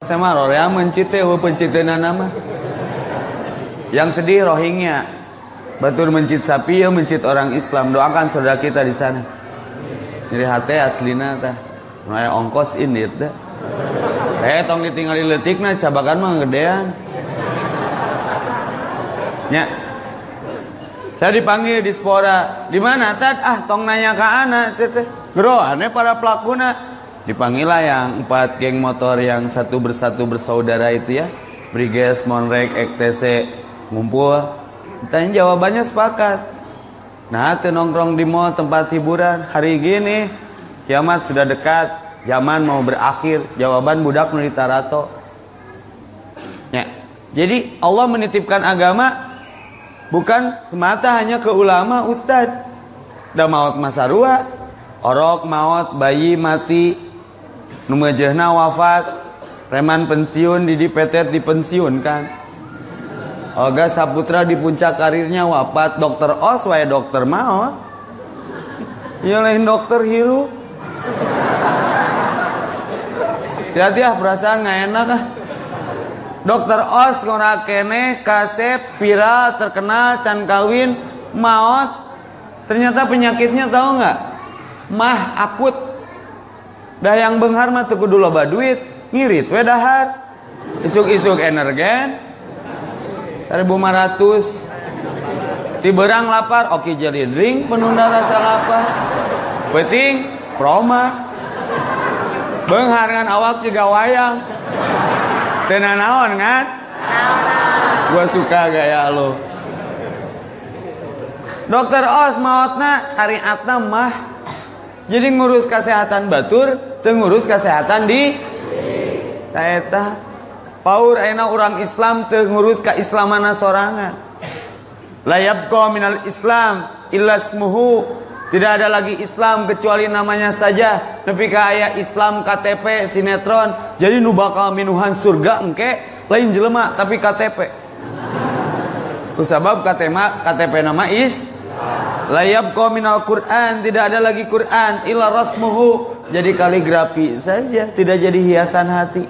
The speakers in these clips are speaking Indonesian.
Saya mah Rorea mencit teh pencitena nama. Yang sedih Rohingya. Batur mencit sapi ya mencit orang Islam. Doakan saudara kita di sana. Nyeri hati aslina tah. Mulai ongkos ini teh. Eh tong ditinggali letikna cabakan mah gedean. Nya. Saya dipanggil di Spora. Di mana tad? Ah tong nanya ke anak teh. Geroane para pelakuna Dipanggillah yang empat geng motor yang satu bersatu bersaudara itu ya. Briges, Monrek, EKTC ngumpul. Tanya jawabannya sepakat. Nah, nongkrong di mall tempat hiburan. Hari gini kiamat sudah dekat, zaman mau berakhir. Jawaban budak nu tarato. Ya. Jadi Allah menitipkan agama bukan semata hanya ke ulama, ustad. Da maut masarua, orok maut, bayi mati, numejehna wafat. Preman pensiun di dipetet kan? Oga Saputra di puncak karirnya wafat. Dokter os wae dokter mau ya lain dokter hiru hati ah perasaan nggak enak ah. Dokter os ngorakene kasep viral terkenal can kawin maut ternyata penyakitnya tahu nggak? Mah akut dah yang benghar mah kudu loba duit ngirit we dahar. Isuk-isuk energen 1500 tiberang lapar oke jadi drink penunda rasa lapar. Penting proma. Benghar kan awak juga wayang. Tenan naon kan gua suka gaya lo dokter os mautna syariatna mah jadi ngurus kesehatan batur tengurus kesehatan di taeta. Paur ayeuna orang Islam tengurus keislaman sorangan. Layab minal Islam ilasmuhu tidak ada lagi Islam kecuali namanya saja. Tapi kaya Islam KTP sinetron. Jadi nu bakal minuhan surga engke lain jelema tapi KTP kusabab KTP nama is layab minal Quran tidak ada lagi Quran illa rasmuhu. Jadi kaligrafi saja, tidak jadi hiasan hati.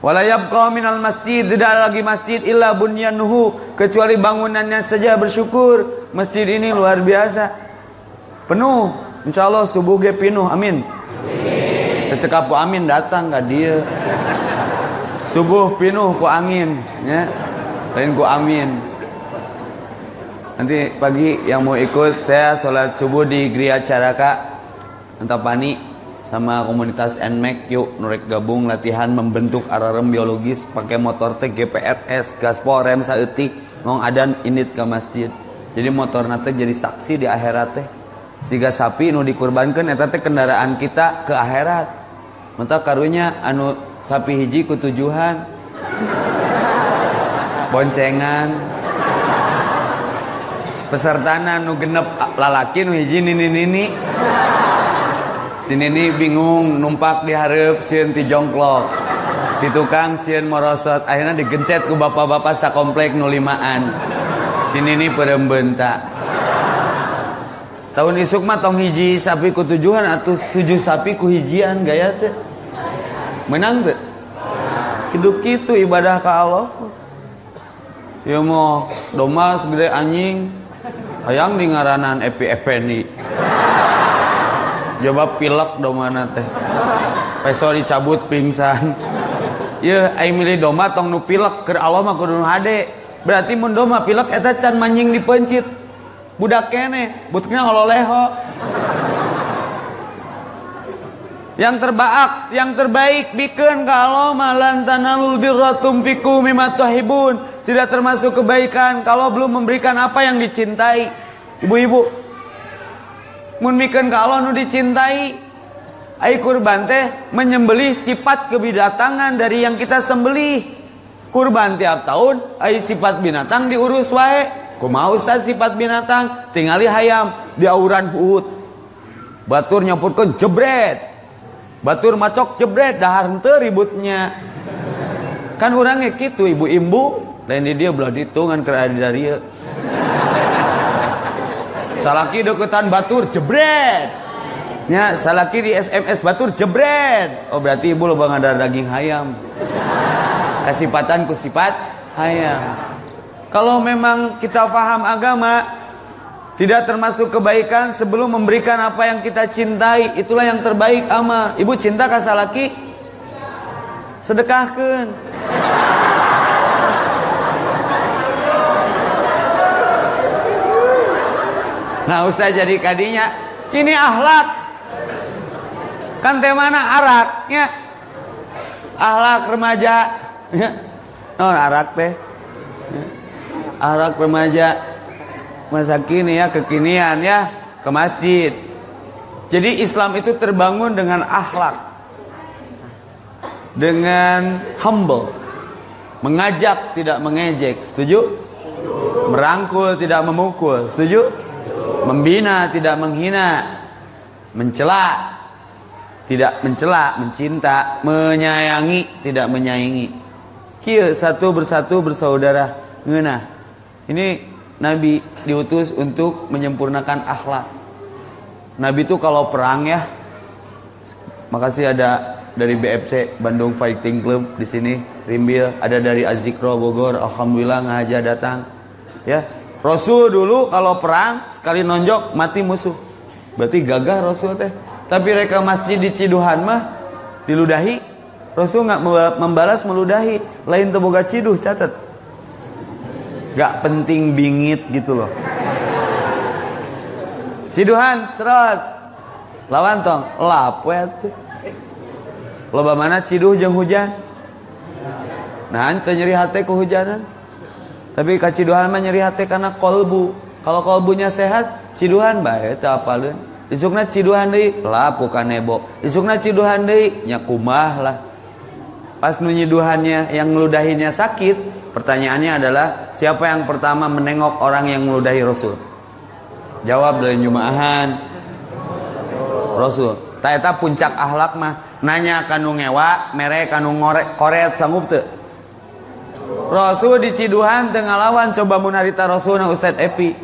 Walayab minal masjid tidak lagi masjid illa bunyanuhu. Kecuali bangunannya saja bersyukur. Masjid ini luar biasa. Penuh. Insya Allah subuh ge penuh amin. Tercekap ku amin datang ke dia. Subuh penuh ku angin ya. Lain ku amin nanti pagi yang mau ikut saya sholat subuh di Gria Caraka Antapani sama komunitas NMAC yuk nurek gabung latihan membentuk ararem biologis pakai motor teh GPRS gaspol rem saeutik ngong adan init ke masjid. Jadi motor nate jadi saksi di akhirat teh. Siga sapi nu dikurbankan eta teh kendaraan kita ke akhirat. Mata karunya anu sapi hiji ku tujuan boncengan pesertana nu genep lalaki nu hiji nini nini. Nih bingung numpak diharap sieun ti jongklok. Di tukang sieun morosot akhirnya digencet ku bapak-bapak sakomplek nulimaan sini nih perembenta tahun isuk mah tong hiji sapi ku tujuan atau tujuh sapi ku hijian gaya teh? Menang tuh hidup gitu ibadah ke Allah. Ya mau domba segede anjing hayang di ngaranan epi effendi. Coba pilek mana teh. Peso dicabut pingsan. Ya aing milih doma tong nu pilek ke Allah mah kudu hade. Berarti mun doma pilek eta can manjing dipencit. Budak kene butuknya leho yang terbaik yang terbaik bikin kalau malan tanalul birra tumfiku mimma tuhibun. Tidak termasuk kebaikan kalau belum memberikan apa yang dicintai. Ibu-ibu mun mikeun ka Allah nu dicintai ai kurban teh menyembelih sifat kebidatangan dari yang kita sembelih. Kurban tiap tahun ai sifat binatang diurus wae. Kumaha ustaz sifat binatang? Tingali hayam di auran Uhud. Batur nyampurkeun jebret batur macok jebret dahar henteu ributnya. Kan orangnya gitu ibu-ibu lain di dia belah ditungan kerana dari Salaki deketan batur jebret. nya salaki di SMS batur jebret. Oh berarti ibu lo bang ada daging hayam. Kasipatan ku sifat hayam. Kalau memang kita paham agama tidak termasuk kebaikan sebelum memberikan apa yang kita cintai. Itulah yang terbaik ama. Ibu cinta ka salaki sedekahkan. Nah Ustaz jadi kadinya ini ahlak kan temana araknya? Ahlak remaja. Ya. non arak teh? Ya. arak remaja masa kini ya kekinian ya ke masjid. Jadi Islam itu terbangun dengan akhlak. Dengan humble. Mengajak tidak mengejek. Setuju? Merangkul tidak memukul. Setuju? Membina tidak menghina. Mencela tidak mencela, mencinta, menyayangi, tidak menyayangi. Kia satu bersatu bersaudara. Ngena. Ini Nabi diutus untuk menyempurnakan akhlak. Nabi itu kalau perang ya, makasih ada dari BFC Bandung Fighting Club di sini, Rimbil, ada dari Azikro Bogor, alhamdulillah ngaja datang. Ya, Rasul dulu kalau perang sekali nonjok mati musuh. Berarti gagah Rasul teh. Tapi reka masjid di Ciduhan mah diludahi. Rasul nggak membalas meludahi. Lain teboga ciduh catat. Gak penting bingit gitu loh. Ciduhan serot. Lawan tong lapet. Loba mana ciduh jeng hujan. Nah, ente nyeri hati kehujanan. Tapi kaciduhan mah nyeri hati karena kolbu. Kalau kolbunya sehat, ciduhan baik apa apalin. Isukna ciduhan deui lapu kanebo. Isukna ciduhan deui nya kumah lah. Pas nunyiduhannya yang ngeludahinya sakit, pertanyaannya adalah siapa yang pertama menengok orang yang ngeludahi Rasul? Jawab dari jumaahan Rasul. Taeta puncak ahlak mah nanya kanu ngewa, mere kanu ngorek koret sanggup teu? Rasul di Ciduhan tengah lawan coba munarita Rasul na Ustaz Epi.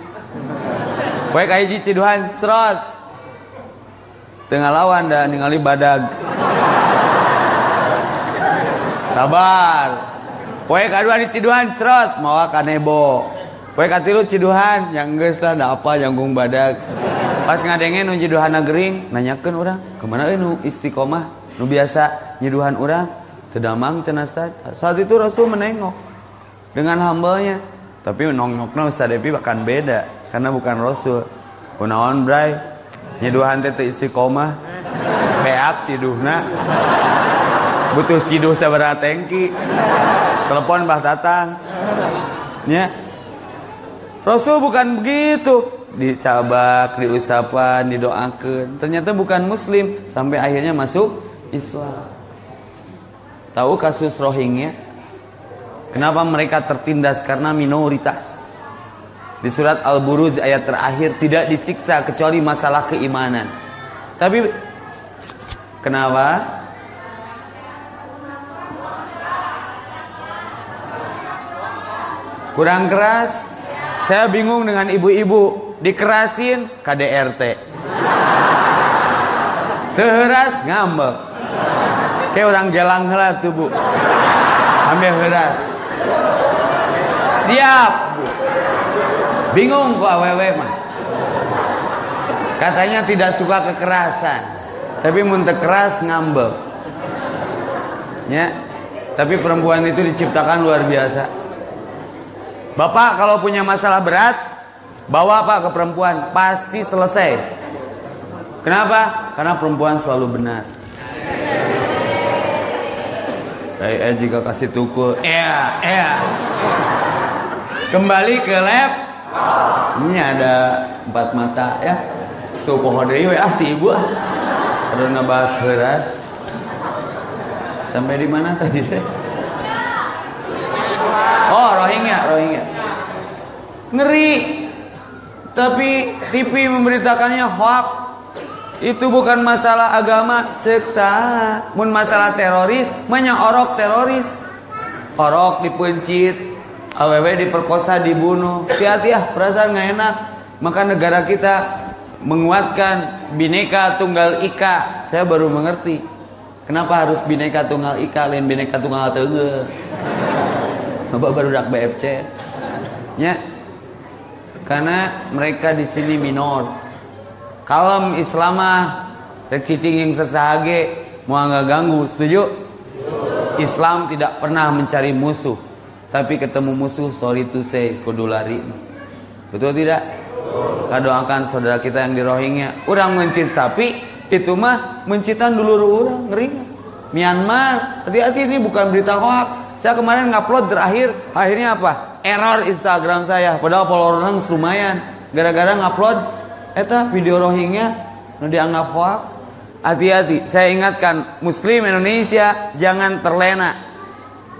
Baik kahiji Ciduhan, cerot tengah lawan dan ningali badag sabar poe kadua di ciduhan cerot. Mawa kanebo poe katilu ciduhan. Yang geus lah da apa janggung badag pas ngadengen nu ciduhan gering nanyakeun urang ke mana nu istiqomah nu biasa nyiduhan urang? Tedamang cenah saat itu Rasul menengok dengan hambanya tapi nongokna Ustaz Depi bahkan beda karena bukan Rasul. Kunaon bray? Nyeduhan teh istiqomah. Beak ciduhna. Butuh ciduh sabaraha tengki telepon bah datang nya Rasul bukan begitu. Dicabak diusapan didoakan. Ternyata bukan muslim. Sampai akhirnya masuk Islam. Tahu kasus Rohingya? Kenapa mereka tertindas? Karena minoritas. Di surat Al-Buruz ayat terakhir tidak disiksa kecuali masalah keimanan. Tapi kenapa? Kurang keras? Saya bingung dengan ibu-ibu dikerasin KDRT. Teheras ngambek. Kayak orang jalan lah tuh bu. Ambil heras. Siap. Bingung kok awewe mah. Katanya tidak suka kekerasan. Tapi muntah keras ngambek. Ya. Tapi perempuan itu diciptakan luar biasa. Bapak kalau punya masalah berat, bawa apa ke perempuan, pasti selesai. Kenapa? Karena perempuan selalu benar. Eh, eh jika kasih tukul, iya, iya. Kembali ke lab ini ada empat mata ya. Tuh pohon deui ah si ibu. Ada nabas beras. Sampai di mana tadi teh? Oh, Rohingya, Rohingya. Ngeri. Tapi TV memberitakannya hoax. Itu bukan masalah agama, cek Mun masalah teroris, orok teroris. Orok dipencit, aww diperkosa dibunuh hati-hati ya perasaan nggak enak maka negara kita menguatkan bineka tunggal ika saya baru mengerti kenapa harus bineka tunggal ika lain bineka tunggal tengah Bapak baru dak BFC ya. Karena mereka di sini minor. Kalem islamah rek cicing yang sesahage mau nggak ganggu setuju? Islam tidak pernah mencari musuh. Tapi ketemu musuh sorry to say kudu lari. Betul tidak? Doakan saudara kita yang di Rohingya. Orang mencit sapi itu mah mencitan dulu orang ngeri. Myanmar hati-hati ini bukan berita hoax saya kemarin ngupload terakhir akhirnya apa error Instagram saya padahal follower orang lumayan gara-gara ngupload eta video Rohingya nu dianggap hoax hati-hati saya ingatkan muslim Indonesia jangan terlena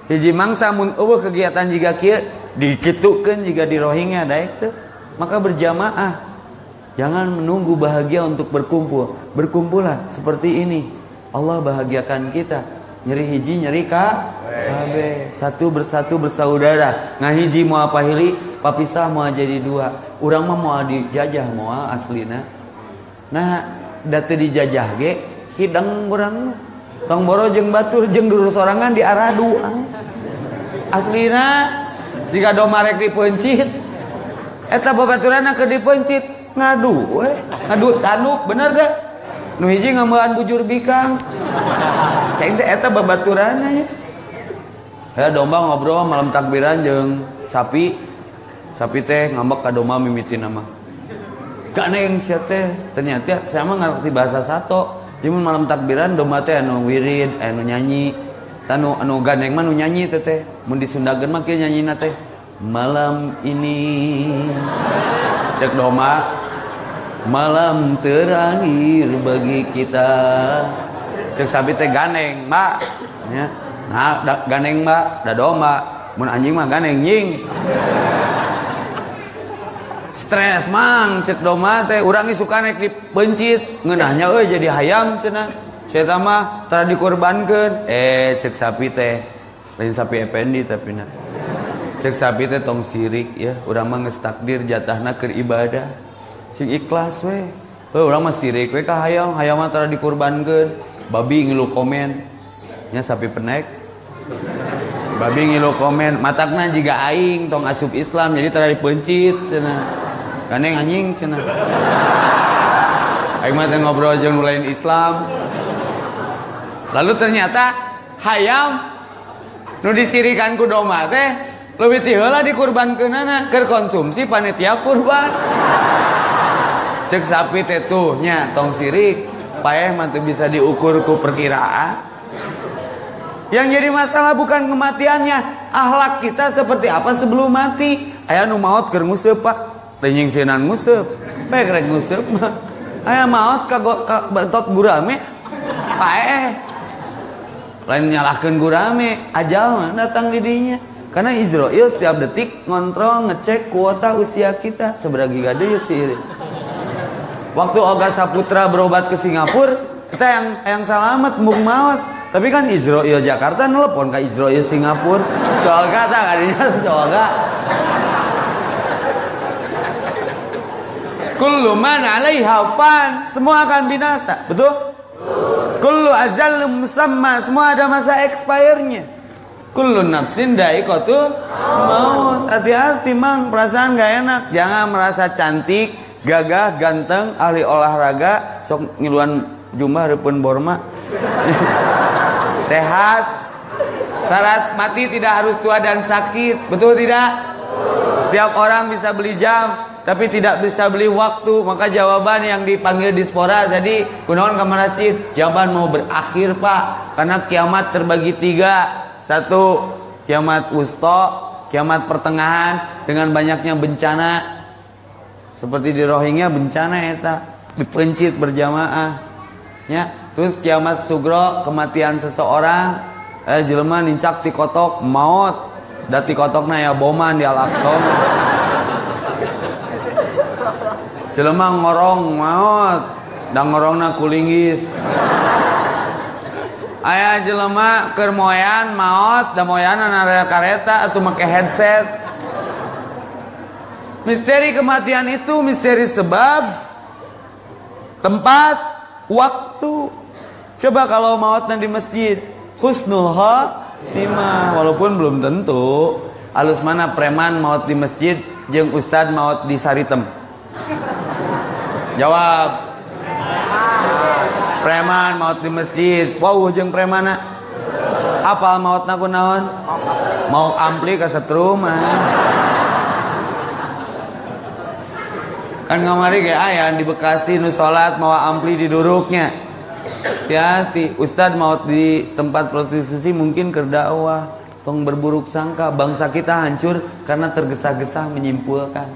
hiji mangsa mun eueuh kegiatan jika kieu dikitukeun jika di Rohingya daek teu maka berjamaah. Jangan menunggu bahagia untuk berkumpul. Berkumpullah seperti ini. Allah bahagiakan kita. Nyeri hiji, nyeri ka? Kabe. Satu bersatu bersaudara. Ngahiji mau apa hili, papisah mau jadi dua. Urang mah mau dijajah mau aslina. Nah, datu dijajah ge hidang urang mah. Tong boro jeng batur jeng dulu sorangan di arah dua. Aslina jika domarek dipencit eta babaturan ke dipencit ngadu eh ngadu tanuk bener teh nu hiji ngambean bujur bikang cai teh eta babaturan ya. Ya domba ngobrol malam takbiran jeung sapi. Sapi teh ngambek ka domba mimiti nama kaneng sia teh ternyata saya mah ngerti bahasa sato. Cuman malam takbiran domba teh anu wirid anu nyanyi. Anu anu ganeng mah nu nyanyi teh teh. Mun disundageun mah kieu nyanyina teh. Malam ini cek doma malam terakhir bagi kita cek sabi teh ganeng mbak. Ya. Nah da, ganeng mbak. Da doma mun anjing mah ganeng nying. Stres mang cek doma teh. Urang suka naik di pencit ngeunahnya euy jadi hayam cenah. Saya mah tara dikorbankeun. Eh cek sapi teh. Lain sapi ependi tapi nah cek sapi teh tong sirik ya. Urang mah geus takdir jatahna keur ibadah. Sing ikhlas we. Heuh urang mah sirik we ka hayam. Hayam mah tara dikurbankeun babi ngilu komen. Nya sapi penek babi ngilu komen matakna jiga aing tong asup Islam jadi tara dipencit cenah. Ganeng anjing cenah. Aing mah ngobrol jeung lain Islam. Lalu ternyata hayam nu disirikan ku doma teh lebih tiheula dikurbankeunana keur konsumsi panitia kurban. Cek sapi teh tuh nya tong sirik paeh mah bisa diukur ku perkiraan yang jadi masalah bukan kematiannya akhlak kita seperti apa sebelum mati. Aya nu maot keur nguseup pak. Renying seunan nguseup. Bae rek nguseup mah aya maot ka, bentot gurame paeh lain nyalahkeun gurame ajal datang di dinya. Karena Israel setiap detik ngontrol ngecek kuota usia kita. Seberapa gade ya sih. Waktu Oga Saputra berobat ke Singapura, kita yang yang selamat mung maut. Tapi kan Israel Jakarta nelpon ke Israel Singapura. Soal kata kadinya soal Kullu man alaiha fan, semua akan binasa, betul? Kullu azal musamma, semua ada masa expire-nya. Kullu nafsin da'iqatul maut. Hati-hati mang, perasaan gak enak. Jangan merasa cantik, gagah, ganteng, ahli olahraga, sok ngiluan jumlah repun borma. Sehat. Syarat mati tidak harus tua dan sakit. Betul tidak? Setiap orang bisa beli jam, tapi tidak bisa beli waktu. Maka jawaban yang dipanggil dispora jadi kunaon kamar Jawaban mau berakhir, Pak. Karena kiamat terbagi tiga satu, kiamat wusta, kiamat pertengahan dengan banyaknya bencana. Seperti di Rohingya bencana eta, dipencit berjamaah. Ya, terus kiamat sugro, kematian seseorang, eh jelema nincak ti kotok maut. Da ti kotokna ya boman di Al-Aqsa. jelema ngorong maut, dan ngorongna kulinggis ayah jelema keur moyan maot da moyan area kareta atau make headset misteri kematian itu misteri sebab tempat, waktu. Coba kalau mautnya di masjid, husnul khotimah walaupun belum tentu. Alus mana preman maut di masjid, jeng ustad maut di saritem. Jawab. Preman maut di masjid. Wow, jeng premana. Apa maut naku naon? Mau ampli ke setrum Kan ngamari kayak ayah di Bekasi nu salat mau ampli di duruknya. Hati-hati, Ustadz mau di tempat prostitusi mungkin kerdakwah, tong berburuk sangka bangsa kita hancur karena tergesa-gesa menyimpulkan.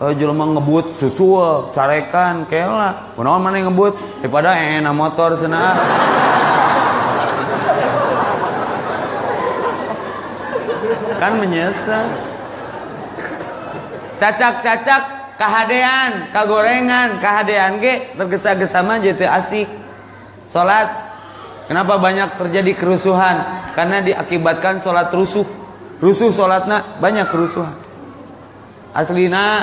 Oh jelema ngebut susu carekan kela. Kunaon mana ngebut daripada enak motor cenah. kan menyesal. Cacak-cacak kahadean kagorengan kahadean ge tergesa-gesa mah jadi asik. Salat kenapa banyak terjadi kerusuhan? Karena diakibatkan salat rusuh. Rusuh salatna banyak kerusuhan. Aslina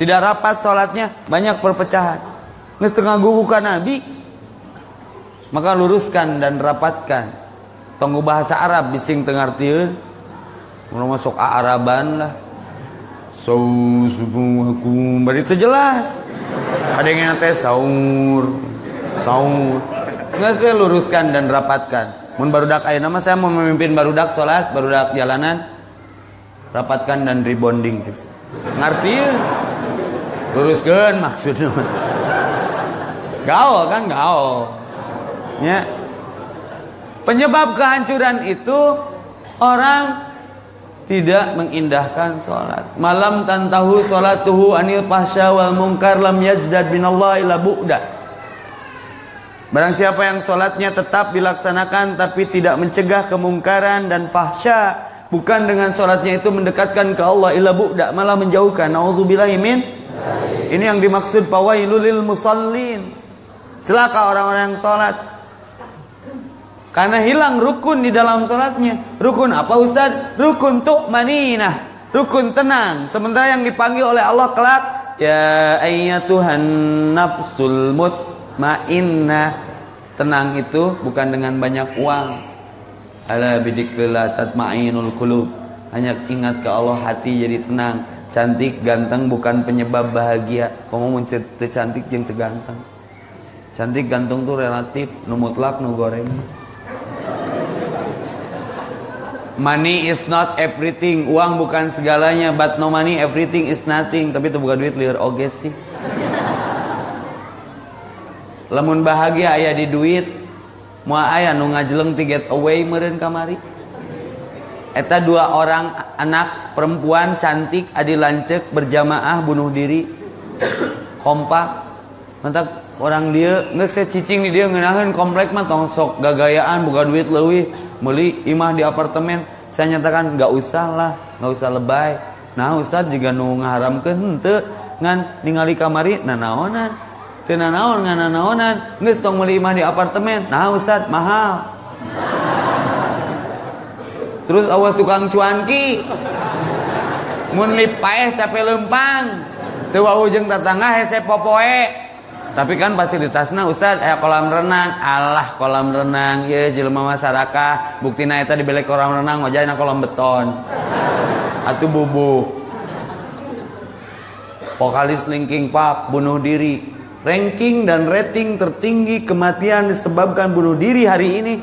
tidak rapat salatnya banyak perpecahan. Geus tengah ka nabi maka luruskan dan rapatkan. Tunggu bahasa Arab bising tengartieun. Mau masuk Araban lah Sausubuhakum Bari itu jelas. Ada yang nate saur. Saur. Nggak saya luruskan dan rapatkan. Mun barudak ayo nama saya mau memimpin barudak sholat Barudak jalanan. Rapatkan dan rebonding Ngerti ya? Luruskan maksudnya Gaul kan gaul Ya. Penyebab kehancuran itu Orang tidak mengindahkan sholat. Malam tantahu sholatuhu anil pasha wal mungkar lam yajdad binallah ila bu'da. Barang siapa yang sholatnya tetap dilaksanakan tapi tidak mencegah kemungkaran dan fahsya. Bukan dengan sholatnya itu mendekatkan ke Allah ila bu'da. Malah menjauhkan. Na'udzubillahi min. Ini yang dimaksud pawailulil musallin. Celaka orang-orang yang sholat. Karena hilang rukun di dalam sholatnya. Rukun apa Ustaz? Rukun tu'maninah. Rukun tenang. Sementara yang dipanggil oleh Allah kelak. Ya ayyatuhan nafsul mutmainnah. Tenang itu bukan dengan banyak uang. Ala bidikrillah tatma'inul kulub. Hanya ingat ke Allah hati jadi tenang. Cantik, ganteng bukan penyebab bahagia. Kamu muncul cantik yang terganteng. Cantik gantung tuh relatif. Nu mutlak nu goreng. Money is not everything. Uang bukan segalanya. But no money, everything is nothing. Tapi itu bukan duit liar oge sih. Lemun bahagia ayah di duit. Mua ayah nu ngajeleng to get away meren kamari. Eta dua orang anak perempuan cantik adi lancek berjamaah bunuh diri. Kompak. Mantap orang dia nggak cicing di dia ngenahin komplek mah tong sok gagayaan buka duit lebih beli imah di apartemen. Saya nyatakan nggak usah lah nggak usah lebay. Nah Ustad juga nu ngaharamkeun henteu ngan ningali kamari nah naonan teu naon ngan naonan geus tong meuli imah di apartemen. Nah Ustad mahal. Terus awal tukang cuanki mun lipaeh capek lempang. Teu ujung tetangga hese popoe tapi kan fasilitasnya Ustaz eh kolam renang. Allah kolam renang. Ya jelema masyarakat. Bukti eta di belek kolam renang wajahnya kolam beton. Atau bubu. Vokalis Linking Park bunuh diri. Ranking dan rating tertinggi kematian disebabkan bunuh diri hari ini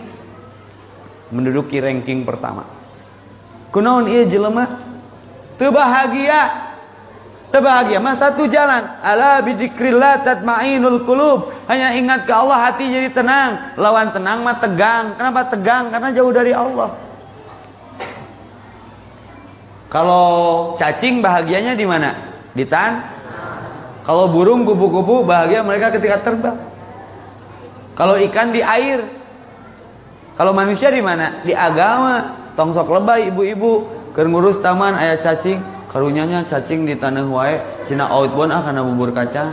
menduduki ranking pertama. Kunaon iya jelema? Teu bahagia bahagia mas satu jalan. Ala bidikrillah tatmainul kulub hanya ingat ke Allah hati jadi tenang. Lawan tenang mah tegang. Kenapa tegang? Karena jauh dari Allah. Kalau cacing bahagianya di mana? Di tan kalau burung kupu-kupu bahagia mereka ketika terbang. Kalau ikan di air. Kalau manusia di mana? Di agama. Tongsok lebay ibu-ibu. Ngurus taman ayah cacing karunyanya cacing di tanah wae cina outbound ah karena bubur kacang.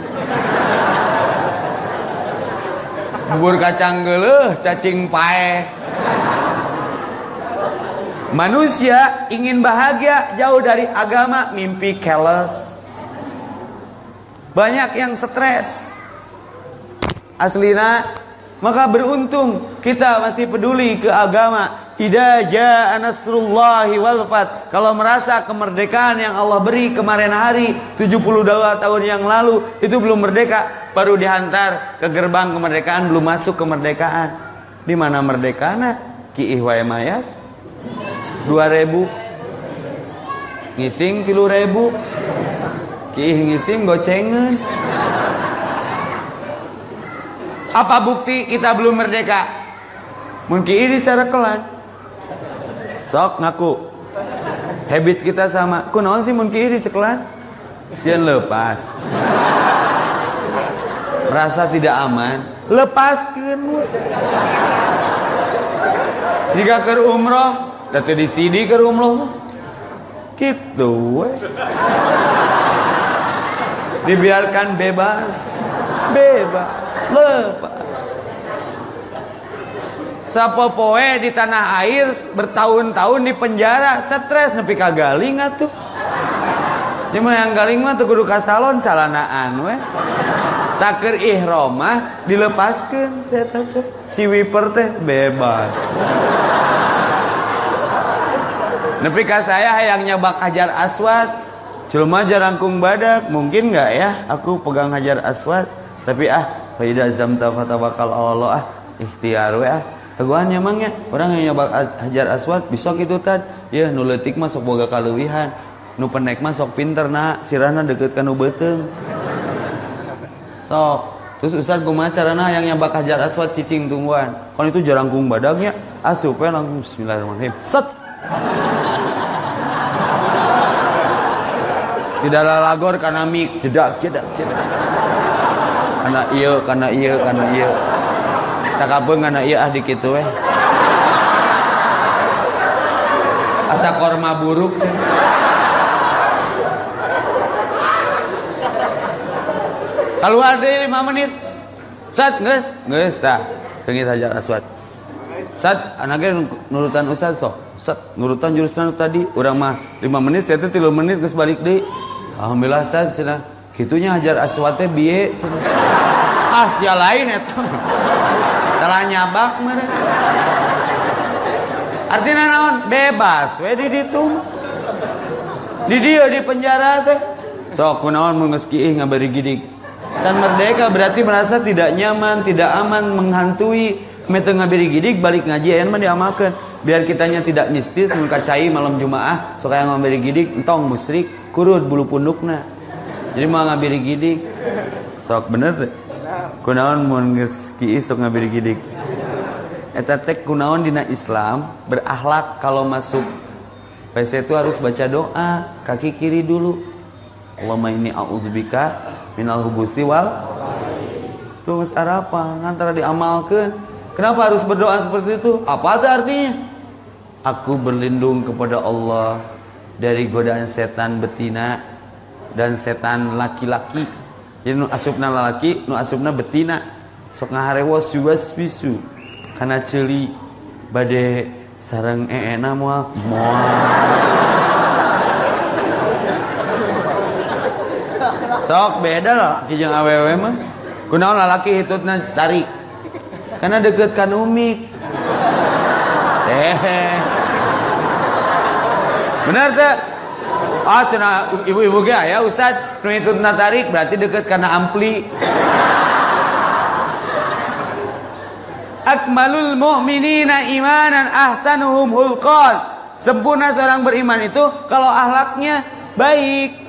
Bubur kacang geleh cacing pae. Manusia ingin bahagia jauh dari agama mimpi keles. Banyak yang stres. Aslina maka beruntung kita masih peduli ke agama Idza jaa nasrullahi wal fat. Kalau merasa kemerdekaan yang Allah beri kemarin hari 72 tahun yang lalu itu belum merdeka, baru dihantar ke gerbang kemerdekaan belum masuk kemerdekaan. Di mana merdekana? Ki ihwae mayat 2000 ngising tilu ribu Ki ngising gocengan apa bukti kita belum merdeka? Mungkin ini cara kelan. Sok ngaku. Habit kita sama. Kunaon sih mun kiri cekelan sian lepas. Merasa tidak aman. Lepaskan. Jika ke umroh datu di sini ke umroh gitu we. dibiarkan bebas. Bebas lepas sapopoe di tanah air bertahun-tahun di penjara stres nepi kagaling atuh Cuma yang galing mah tuh kudu ka salon calanaan we. Taker ihromah dilepaskan saya tahu si wiper teh bebas. Nepi ka saya yang nyabak hajar aswad. Cuma jarangkung badak, mungkin nggak ya aku pegang hajar aswad, tapi ah faida zamta fatabakal Allah ah ikhtiar we ah. Teguhannya emangnya orang yang nyoba hajar aswad besok itu tad. Ya nuletik masuk boga kaluwihan. Nu penek masuk pinter nah sirana deket kanu beteng sok. Terus Ustaz kumaha carana yang nyabak hajar aswad cicing tungguan kan itu jarang kung badagnya asup ya langsung bismillahirrahmanirrahim. Set! Tidak lalagor karena mik. Jedak jedak jedak karena iya karena iya karena iya. Sakabeung anak iya ah dikitu we asa korma buruk keluar deh lima menit. Sat nges nges tak sengit hajar aswad. Sat anaknya nurutan ustad sok sat nurutan jurusan tadi orang mah lima menit saya tuh tiga menit terus balik deh. Alhamdulillah sat cina. Gitunya hajar aswadnya biye ah sia lain itu salah nyabak mereka artinya naon? Bebas we di ditu di dia di penjara teh. Sok kunaon mengeski ngabari gidik. San merdeka berarti merasa tidak nyaman tidak aman menghantui. Mete ngabari gidik balik ngaji ayeuna mah diamalkeun. Biar kitanya tidak mistis mengkacai malam jumaah sok aya ngabari gidik entong musyrik kurut bulu pundukna. Jadi mau ngabari gidik. Sok bener sih kunaon mun geus kieu sok ngabiri gidik eta teh kunaon dina Islam berakhlak kalau masuk WC itu harus baca doa kaki kiri dulu. Allahumma inni a'udzubika minal hubusi wal terus apa? Antara diamalkan kenapa harus berdoa seperti itu? Apa itu artinya? Aku berlindung kepada Allah dari godaan setan betina dan setan laki-laki jadi nu asupna lalaki nu asupna betina. Sok ngaharewos juga bisu karena celi bade sarang eena moal moal sok beda lah laki jeung awewe mah. Kunaon lalaki hitutna tarik karena deket kan umik. Eh. Benar tak ah cina ibu-ibu ge ya Ustad nu itu tarik berarti deket karena ampli. Akmalul mu'minina imanan ahsanuhum hulqan. Sempurna seorang beriman itu kalau ahlaknya baik.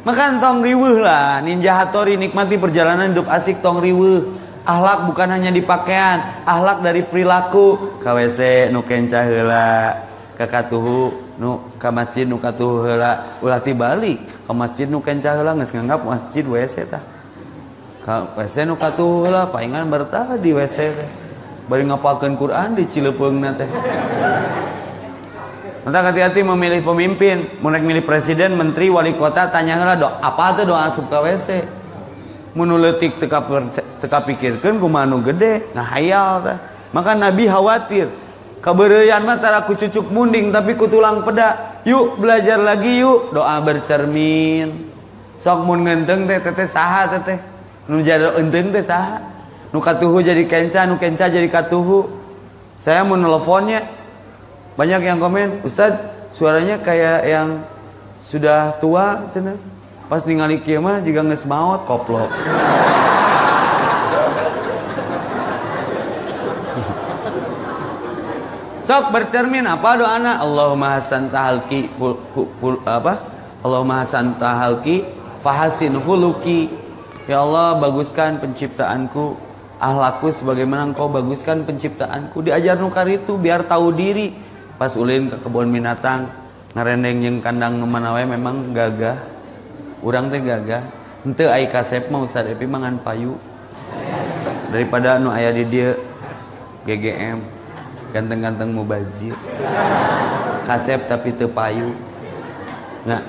Maka tong riweuh lah. Ninja hatori nikmati perjalanan hidup asik tong riweuh. Ahlak bukan hanya di pakaian ahlak dari perilaku. KWC nu kencah heula kakatuhu nu ka masjid nu katuh heula ulah tibalik ka masjid nu kencah heula geus nganggap masjid WC tah ka WC nu katuh heula paingan bertah di WC teh. Bari ngapalkeun Quran di Cilepeungna teh. Maka hati-hati memilih pemimpin, mau milih presiden, menteri, wali kota, tanya lah doa apa tuh doa asup ke WC. Menuletik teka, teka pikirkan kumanu gede, ngahayal teh. Maka Nabi khawatir Keberian mah tara ku cucuk munding tapi ku tulang peda. Yuk belajar lagi yuk. Doa bercermin. Sok mun ngenteng teh teh saha teh teh. Nu jado enteng teh saha. nu katuhu jadi kenca nu kenca jadi katuhu saya mau nelfonnya banyak yang komen Ustadz suaranya kayak yang sudah tua cina pas ningali kieu mah juga geus koplo Sok bercermin apa doana Allahumma hasan tahalki apa? Allahumma hasan tahalki fahasin huluki ya Allah baguskan penciptaanku. Ahlakku sebagaimana engkau baguskan penciptaanku. Diajar nukar itu biar tahu diri. Pas ulin ke kebun binatang ngerendeng yang kandang mana memang gagah. Orang teh gagah. Ente ai kasep mah Ustaz Epi mangan payu. Daripada nu aya di dia GGM ganteng-ganteng mubazir. Kasep tapi tepayu. Nah.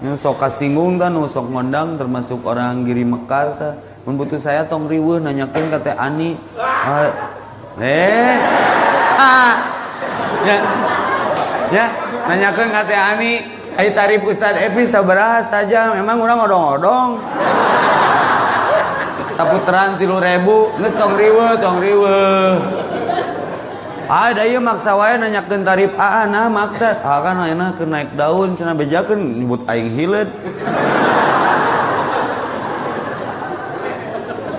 Ini sok kasinggung kan sok ngondang termasuk orang giri mekar ta. Membutuh saya tong riwe nanyakan kata ani. Ah, eh? Ah. Ya. Ya nanyakan kata ani. Hai tarif Ustad Epi sabaraha saja memang orang odong-odong saputran tilu ribu nges tong riwe tong riwe ada iya maksa wae nanyakeun tarif AA nah maksa. Ah kan ayeuna keur naik daun cenah bejakeun nyebut aing hileud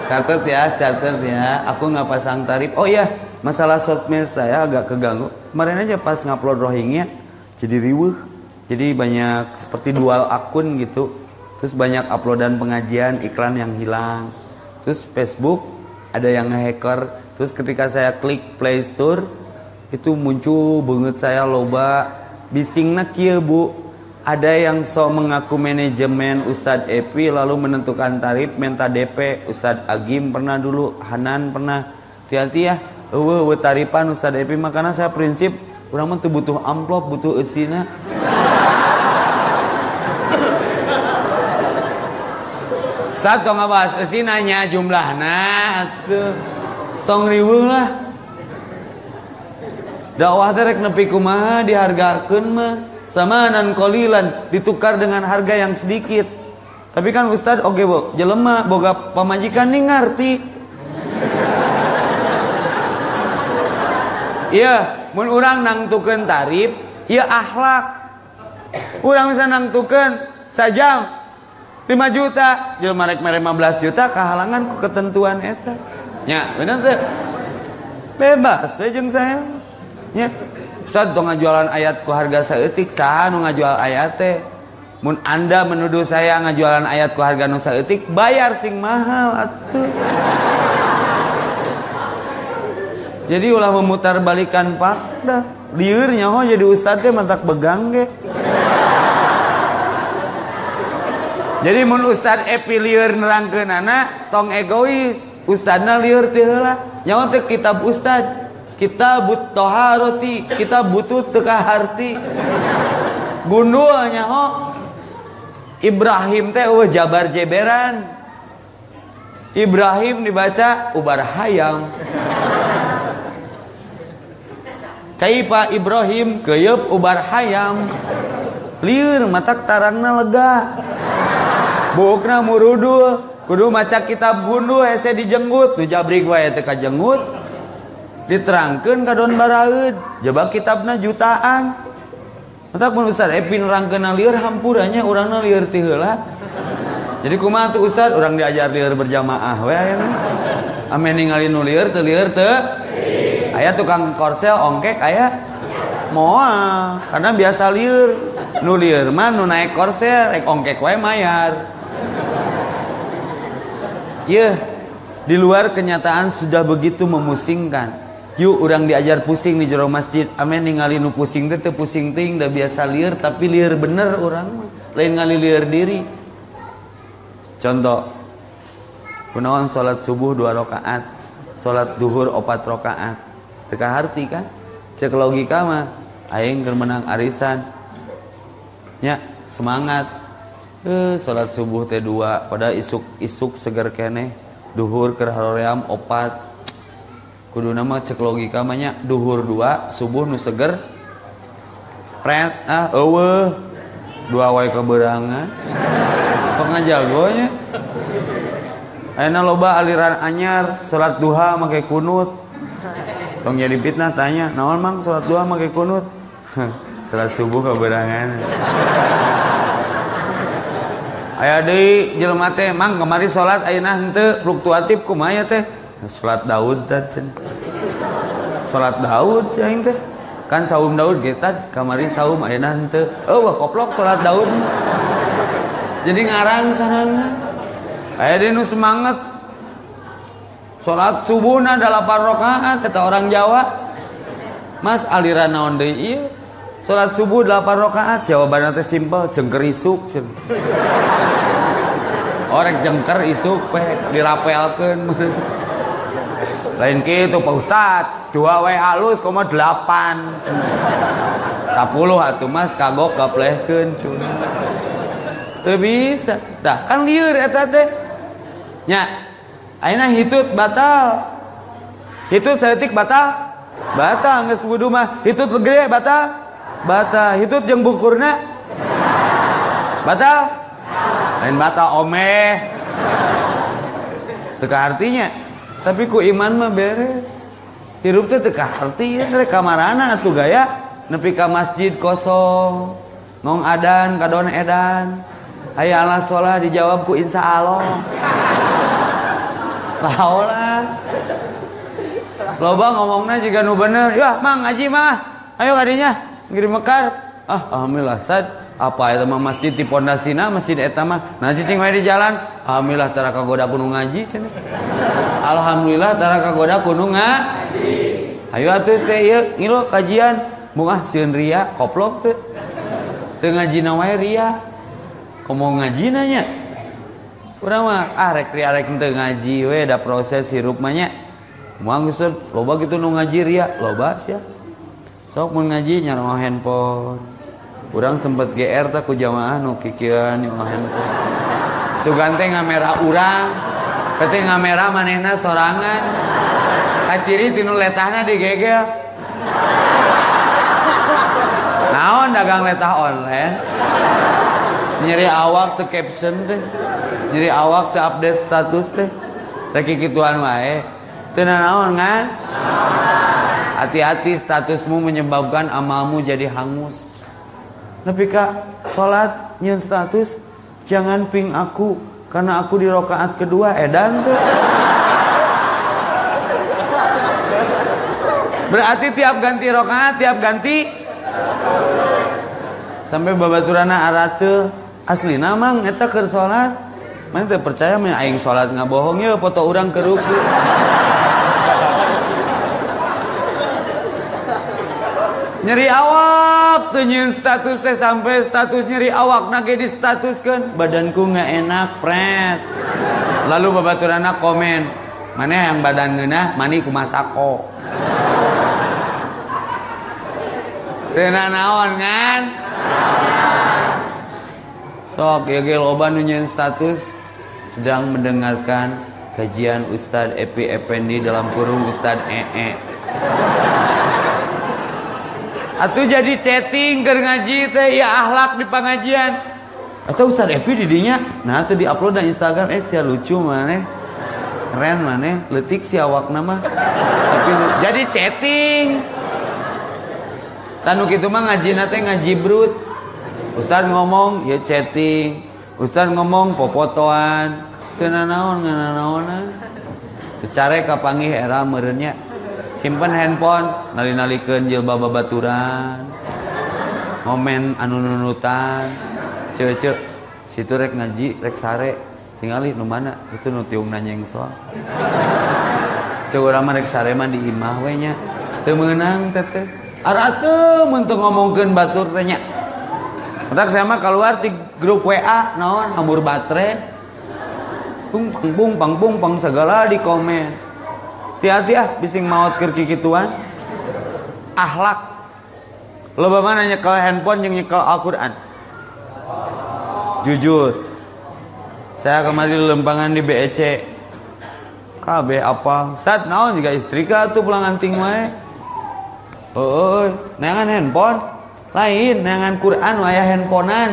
catat ya catat ya. Aku nggak pasang tarif. Oh iya masalah sosmed saya agak keganggu. Kemarin aja pas ngupload rohingya jadi riweuh. Jadi banyak seperti dual akun gitu. Terus banyak uploadan pengajian iklan yang hilang. Terus Facebook ada yang ngehacker. Terus ketika saya klik Play Store itu muncul banget saya loba. Bising nak ya bu. Ada yang so mengaku manajemen Ustadz Epi lalu menentukan tarif minta DP Ustadz Agim pernah dulu Hanan pernah. Hati-hati ya. Uh, uh, tarifan Ustadz Epi. Makanya saya prinsip orang mah butuh amplop butuh esina. Satu ngabas esinanya jumlahnya tuh stong ribu lah dakwah terek nepi kumaha dihargakeun mah? Samanan kolilan ditukar dengan harga yang sedikit. Tapi kan Ustad oke bu jelema boga pamajikan nih ngerti iya mun orang nangtukeun tarif iya akhlak. Orang bisa nangtukeun sajam 5 juta. Jelema rek 15 juta kehalangan ku ketentuan eta. Nya bener teh? Bebas saya saya nya Ustaz tong ngajualan ayat ku harga saeutik saha nu ngajual ayat teh? Mun anda menuduh saya ngajualan ayat ku harga nu saeutik bayar sing mahal atuh. Jadi ulah memutar balikan fakta lieur nyaho jadi ustaz teh mantak begang ge. Jadi mun ustaz epi lieur nerangkeun anak tong egois. Ustadna lieur teh heula. Nyaho teh kitab ustad kita but toharoti kita butuh teka harti gundulnya ho. Ibrahim teh uh jabar jeberan. Ibrahim dibaca ubar hayam Kaipa Ibrahim keyep ubar hayam liur matak tarangna lega. Bukna murudul. Kudu maca kitab gundul hese dijenggut. Nu jabrig wae teu jenggut diterangkan ke don baraud jebak kitabna jutaan Matak pun Ustaz Epi nerangkeun lieur hampurannya urangna lieur ti heula. Jadi kumaha tuh Ustaz urang diajar lieur berjamaah ayeuna. Ame ningali nu lieur teu lieur teu. Aya tukang korsel ongkek aya moal karena biasa lieur. Nu lieur mah nu naik korsel rek ongkek wae mayar. Iya, di luar kenyataan sudah begitu memusingkan yuk orang diajar pusing di jero masjid. Amin ningali nu pusing teh pusing ting dah biasa liar tapi liar bener orang lain ngali liar diri. Contoh kunaon salat subuh dua rakaat salat duhur opat rakaat. Teka harti kan? Cek logika mah aing menang arisan. Ya semangat. Eh salat subuh teh dua pada isuk isuk seger kene duhur keur opat kudu nama cek logika namanya duhur dua subuh nu seger pret ah ewe dua wae keberangan kok ngajagonya Ayeuna loba aliran anyar salat duha make kunut. Tong jadi fitnah tanya, naon mang salat duha make kunut? salat subuh keberangan. Aya deui jelema teh, mang kemari salat ayeuna henteu fluktuatif kumaha teh? Salat Daud. Salat Daud aing teh. Kan saum Daud kita kamari saum ayeuna henteu. Oh, wah koplok salat Daud. Jadi ngarang sarangan. Aya nu semangat. Salat subuh na 8 rakaat kata orang Jawa. Mas aliran naon deui ieu? Salat subuh 8 rakaat jawabanna teh simpel jengker isuk cenah. Orek jengker isuk pe dirapelkeun. Lain kitu Pak Ustad, dua we halus koma 8. 10 atuh Mas kagok gaplehkeun cuna. Teu bisa. Dah kan lieur eta teh. Nya, aina hitut batal. Hitut setik batal. Batal geus wudu mah. Hitut gede batal. Batal. Hitut jeung bukurna. Batal. Lain batal omeh. Teka artinya. Tapi ku iman mah beres. Hirup teh teka arti ya kamarana atuh gaya nepi ka masjid kosong. Ngong adan kadon edan. Hayya ala sholat dijawab ku insya Allah. Laulah. Loba ngomongnya jika nu bener, ya mang ngaji mah, ayo kadinya ngirim mekar. Ah, alhamdulillah sad. Apa itu mah masjid di pondasina, masjid eta mah. Nah cicing di jalan, alhamdulillah tara kagoda kudu ngaji cenah. Alhamdulillah tara kagoda kudu. Ayo atuh teh ieu ngilu kajian, mungah sieun ria koplok teh. Teu ngajina wae ria. Komo ngaji nanya. Urang mah ah rek ria rek teu ngaji we da proses hirup mah nya. Moal geus loba kitu nu ngaji ria, loba sia. Sok mun ngaji nyarongo handphone. Urang sempet GR teh ku jamaah nu kikieuan handphone. Sugante ngamera urang, teh ngamera manehna sorangan. Kaciri tinu letahna digegel. Naon dagang letah online? Nyeri awak tuh caption teh. Nyeri awak tuh update status teh. Rek kituan wae. Teu naon kan? Hati-hati statusmu menyebabkan amalmu jadi hangus. Nepi ka salat nyeun status jangan ping aku karena aku di rokaat kedua edan tuh. Berarti tiap ganti rokaat, tiap ganti sampai babaturana arate asli namang eta keur salat. Mana percaya mah aing salat ngabohong ye foto urang ke ruku. Nyeri awak tuh nyieun status teh sampai status nyeri awak. Nage di statuskeun badanku nggak enak pret. Lalu babaturana komen mana yang badan geunah mani kumasako Tena naon kan? Sok ya loba nu status sedang mendengarkan kajian Ustadz Epi Effendi dalam kurung Ustadz EE Atuh jadi chatting ke ngaji teh ya ahlak di pengajian. Atau Ustaz Epi didinya, nah itu diupload di Instagram, eh sia lucu mana, keren mana, letik si awak nama. Jadi chatting. Tanu gitu mah ngaji nate ngaji brut. Ustaz ngomong ya chatting. Ustaz ngomong popotoan. Kena naon. Care kapanggih era merenya simpen handphone nali-nalikeun jilbab babaturan momen anu nunutan ceu-ceu situ rek ngaji rek sare. Tingali nu mana? Itu nu tiung nanyeng soal ceu urang mah rek sare mah di imah we nya. Teu meunang teh ara teu mun teu ngomongkeun batur teh nya. Entak saya mah keluar di grup WA naon hambur baterai. Pang bung pang bung pang segala di komen hati-hati ah bising maut keur ahlak. Loba mana nyekel handphone yang nyekel Al-Quran? Jujur. Saya kemarin lembangan di BEC KB apa? Saat naon juga istri ka tuh pulang anting wae? Oh neangan handphone? Lain neangan Quran waya handphonean.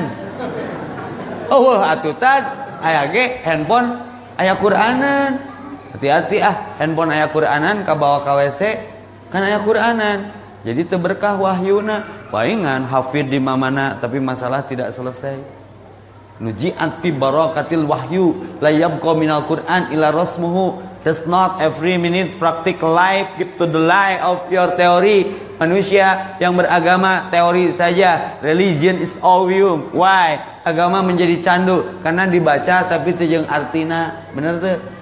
Oh atuh tad aya ge handphone ayat Quranan hati-hati ah handphone ayat Quranan ka bawa ka WC kan ayat Quranan. Jadi teberkah wahyuna palingan hafid di mana tapi masalah tidak selesai. Nuji'at fi barakatil wahyu la yabqa minal Qur'an ila rasmuhu. Does not every minute practical life give to the life of your theory. Manusia yang beragama teori saja. Religion is ovium why? Agama menjadi candu. Karena dibaca tapi yang artina bener tuh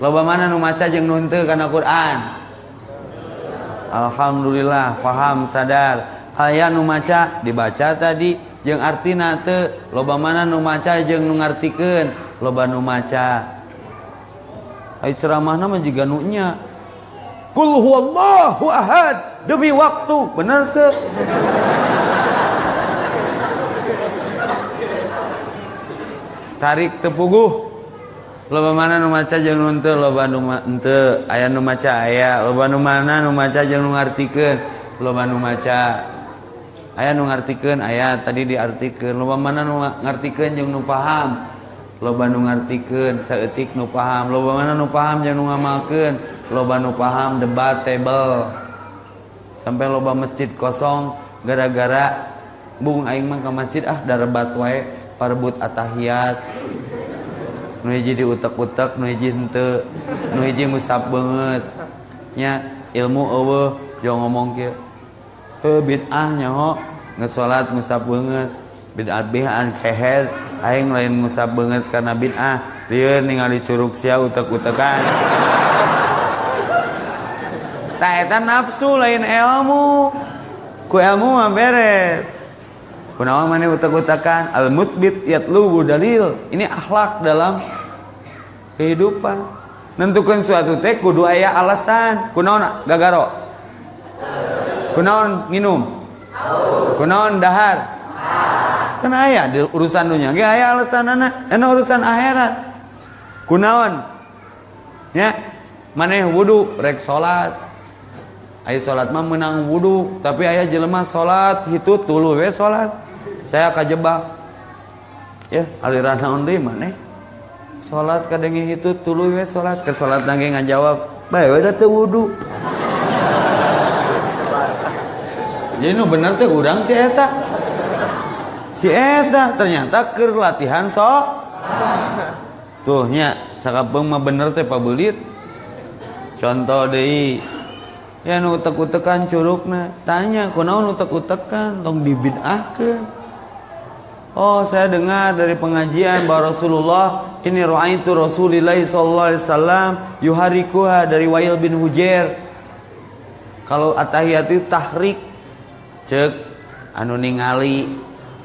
loba mana nu maca jeung nu karena Quran? Alhamdulillah faham sadar. Aya nu maca dibaca tadi. Jeung artina teu loba mana nu maca jeung nu ngartikeun loba nu maca. Ai ceramahna mah jiga nu nya Kul huwallahu ahad demi waktu bener ke tarik tepuguh loba mana nu maca jeung nu teu loba nu henteu. Aya nu maca aya. Loba nu mana numaca jeung nu ngartikeun loba nu maca. Aya nu ngartikeun aya tadi diartikeun. Loba mana nu ngartikeun jeung nu paham loba nu ngartikeun saeutik nu paham. Loba mana nu paham jeung nu ngamalkeun loba nu paham debatable sampai loba masjid kosong gara-gara bung aing mah ka masjid ah darebat wae parebut atahiyat nu hiji diutek-utek nu hiji henteu nu hiji ngusap beungeut nya ilmu eueuh jo ngomong kieu heuh bid'ah nyaho ngesolat ngusap beungeut bid'ah bihan keher aing lain ngusap beungeut karena bid'ah. Lieur ningali curug sia utek-utekan. Tah eta nafsu lain ilmu. Ku ilmu mah beres. Kunaon mana utak-utakan al musbit yatlubu dalil. Ini akhlak dalam kehidupan. Nentukan suatu teh kudu aya alasan. Kunaon gagaro? Kunaon minum? Kunaon dahar? Kan aya di urusan dunia. Ge aya alasan anak. Ena urusan akhirat. Kunaon? Ya, maneh wudu rek salat Ayo salat mah menang wudhu tapi ayah jelema salat itu tulu we salat saya kajebak ya aliran naon deui maneh salat kadengi itu tulu we salat ke salat nangge ngajawab bae we da teu wudu. Jadi nu bener teh urang si eta. Si eta ternyata keur latihan sok. Tuh nya sakapeung mah bener teh pabelit. Contoh deui ya nu utek-utekan curugna. Tanya kunaon utek-utekan? Tong dibid'ahkeun Oh saya dengar dari pengajian bahwa Rasulullah ini itu Rasulullah sallallahu alaihi wasallam yuharikuha dari Wail bin Hujair. Kalau atahiyat itu tahrik cek anu ningali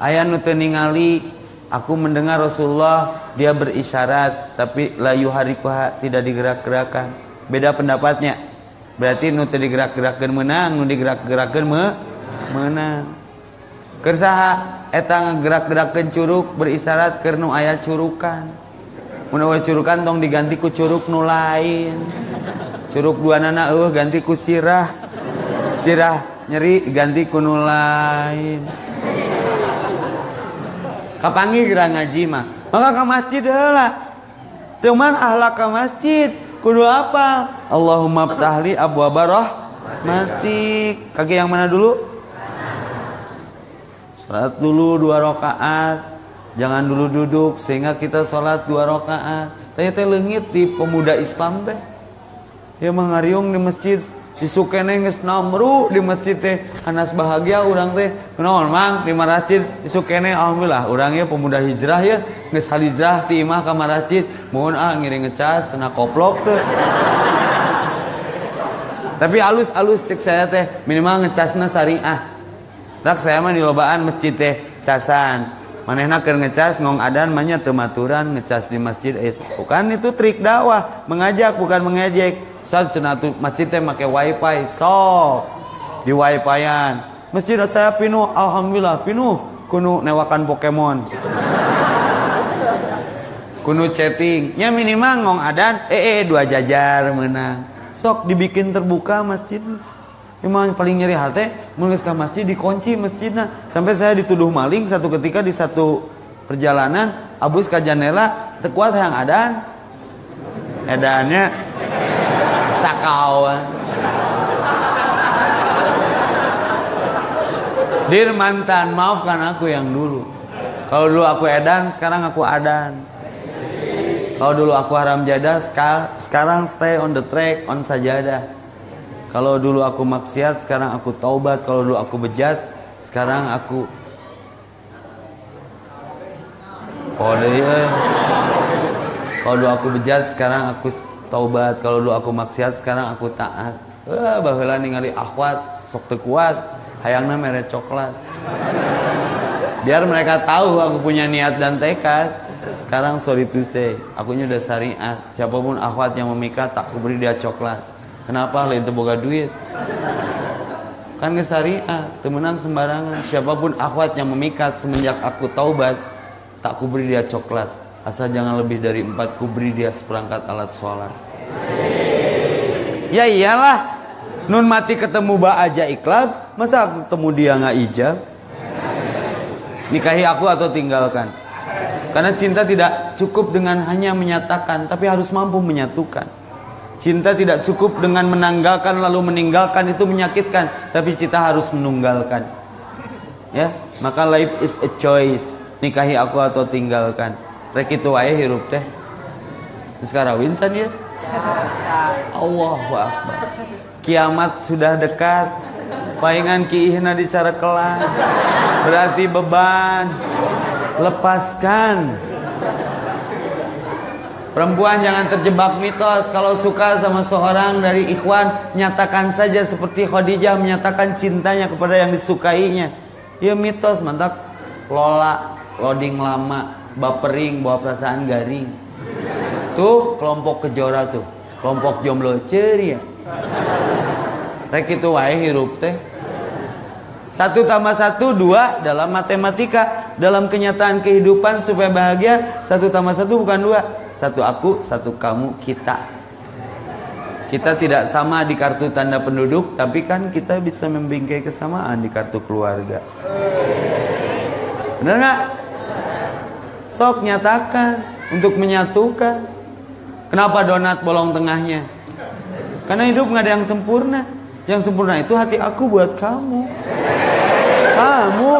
aya nu ningali aku mendengar Rasulullah dia berisyarat tapi la yuharikuha tidak digerak-gerakan. Beda pendapatnya berarti nu digerak-gerakkeun menang nu digerak-gerakkeun me menang keur saha eta ngagerak-gerakkeun curug berisyarat keur nu aya curukan. Mun aya curukan tong diganti ku curug nu lain. Curug dua nana eueuh ganti ku sirah. Sirah nyeri ganti ku nu lain. Kapangi gerak ngaji mah? Maka ke masjid heula cuman ahlak ke masjid. Kudu apa? Allahumma ftahli abwaba mati. Kaki yang mana dulu? Salat dulu dua rakaat. Jangan dulu duduk sehingga kita salat dua rakaat. Tanya teh leungit di pemuda Islam teh. Ya mangariung di masjid disukene geus namru di masjid teh anas bahagia urang teh kunaon mang di masjid disukene alhamdulillah urang pemuda hijrah ya geus hijrah ti imah ka masjid mohon ah ngiring ngecas cenah koplok teh tapi alus-alus cek saya teh minimal ngecasna syariah tak saya mah di lobaan masjid teh casan manehna keur ngecas ngong adan manya tematuran ngecas di masjid eh, bukan itu trik dakwah mengajak bukan mengejek Ustaz cenatu masjid teh make wifi sok di wifi-an. Masjid saya pinuh, alhamdulillah pinuh kuno newakan Pokemon. kuno chatting, nya minimal ngong adan, eh, eh dua jajar menang. Sok dibikin terbuka masjid. Emang paling nyeri hati, menulis ke masjid dikunci masjidnya. Sampai saya dituduh maling satu ketika di satu perjalanan, abus ke janela, tekuat yang adan, edannya sakau Dir mantan, maafkan aku yang dulu. Kalau dulu aku edan, sekarang aku adan. Kalau dulu aku haram jadah, sekarang stay on the track, on sajadah. Kalau dulu aku maksiat, sekarang aku taubat. Kalau dulu aku bejat, sekarang aku Oh. Kalau dulu aku bejat, sekarang aku taubat. Kalau dulu aku maksiat, sekarang aku taat. Wah, baheula ningali akhwat sok kuat hayangna mere coklat biar mereka tahu aku punya niat dan tekad sekarang sorry to say aku udah syariat siapa pun akhwat yang memikat tak kuberi dia coklat kenapa lain boga duit kan ke syariat temenan sembarangan siapa pun akhwat yang memikat semenjak aku taubat tak kuberi dia coklat asal jangan lebih dari empat kuberi dia seperangkat alat sholat ya iyalah Nun mati ketemu ba aja iklab, masa aku ketemu dia nggak ijab? Nikahi aku atau tinggalkan. Karena cinta tidak cukup dengan hanya menyatakan, tapi harus mampu menyatukan. Cinta tidak cukup dengan menanggalkan lalu meninggalkan itu menyakitkan, tapi cinta harus menunggalkan. Ya, maka life is a choice. Nikahi aku atau tinggalkan. Rek itu wae hirup teh. Sekarang wincan ya. Allahu Akbar kiamat sudah dekat palingan kiihna kelan berarti beban lepaskan perempuan jangan terjebak mitos. Kalau suka sama seorang dari ikhwan nyatakan saja seperti Khadijah menyatakan cintanya kepada yang disukainya. Ya mitos mantap. Lola loading lama bapering bawa perasaan garing. Tuh kelompok kejora tuh. Kelompok jomblo ceria Rek itu wae hirup teh. Satu tambah satu dua dalam matematika, dalam kenyataan kehidupan supaya bahagia satu tambah satu bukan dua, satu aku, satu kamu, kita. Kita tidak sama di kartu tanda penduduk, tapi kan kita bisa membingkai kesamaan di kartu keluarga. Benar nggak? Sok nyatakan untuk menyatukan. Kenapa donat bolong tengahnya? Karena hidup nggak ada yang sempurna. Yang sempurna itu hati aku buat kamu. Kamu.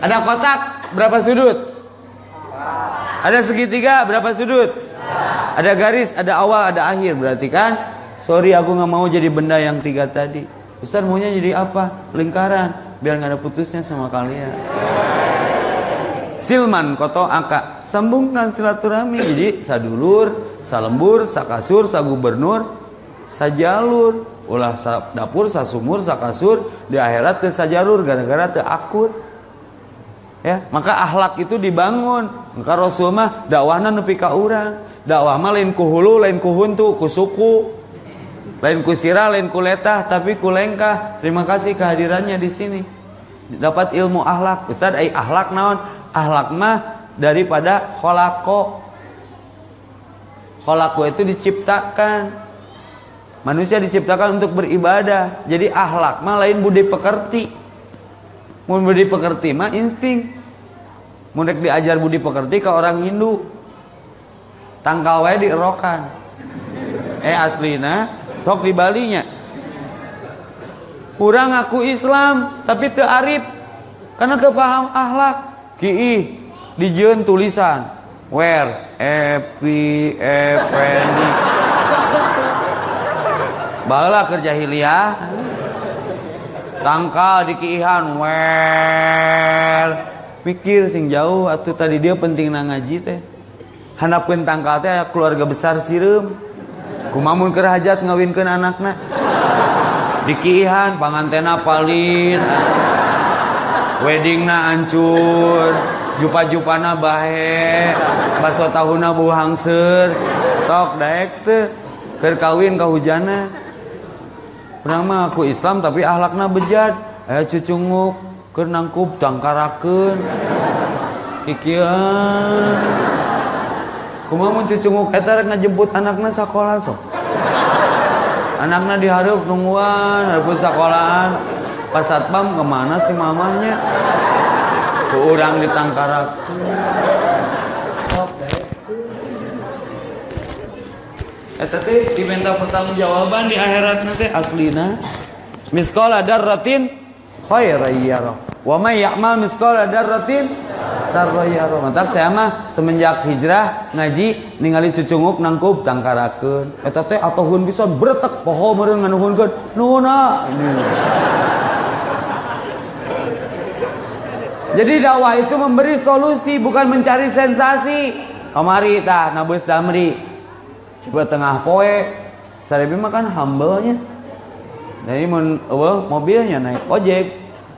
Ada kotak berapa sudut? Ada segitiga berapa sudut? Ada garis, ada awal, ada akhir. Berarti kan, sorry aku nggak mau jadi benda yang tiga tadi. Ustaz maunya jadi apa? Lingkaran, biar nggak ada putusnya sama kalian. Silman koto aka sambungkan silaturahmi jadi sadulur salembur, sakasur, sagubernur, sajalur, ulah sa dapur, sasumur, sakasur, di akhirat ke sajalur gara-gara te akur. Ya, maka akhlak itu dibangun. Maka Rasul mah dakwahna nepi ka urang. Dakwah mah lain ku hulu, lain ku huntu, ku suku. Lain ku sirah, lain ku letah, tapi ku lengkah. Terima kasih kehadirannya di sini. Dapat ilmu akhlak. Ustaz, ai akhlak naon? Akhlak mah daripada kholako Kholakwa itu diciptakan. Manusia diciptakan untuk beribadah. Jadi ahlak mah lain budi pekerti. Mau budi pekerti mah insting. Mau diajar budi pekerti ke orang Hindu. Tangkal wae dierokan. Eh aslina sok di Balinya. Kurang aku Islam tapi teu arif. Karena teu paham ahlak. Kiih dijieun tulisan where epi effendi bala kerja hiliyah tangkal di kiihan where pikir sing jauh atau tadi dia penting na ngaji teh. Hanapkeun tangkal teh keluarga besar sireum kumamun keur hajat ngawinkeun anakna. Di kiihan pangantena palit. Weddingna hancur jupa-jupana bahe. Baso tahuna buhangser. Sok daek teh. Keur kawin ka mah aku Islam tapi ahlakna bejat. Aya cucunguk keur nangkup cangkarakeun kikieuan kumaha mun cucunguk eta rek ngajemput anakna sakola sok. Anakna dihareup nungguan hareup sekolahan pas satpam ke mana sih mamanya? Orang ditangkarak Eta teh diminta pertanggungjawaban di akhirat nanti aslina. Miskola darratin khairayara. Wa may ya'mal miskola darratin sarrayara. Mantak saya mah semenjak hijrah ngaji ningali cucunguk nangkup tangkarakeun. Eta teh atohun bisa bretek poho meureun nganuhunkeun. Nuhuna. Jadi dakwah itu memberi solusi bukan mencari sensasi. Kamari tah nabus damri coba tengah poe sarebi makan humble-nya. Jadi mun oh, mobilnya naik ojek.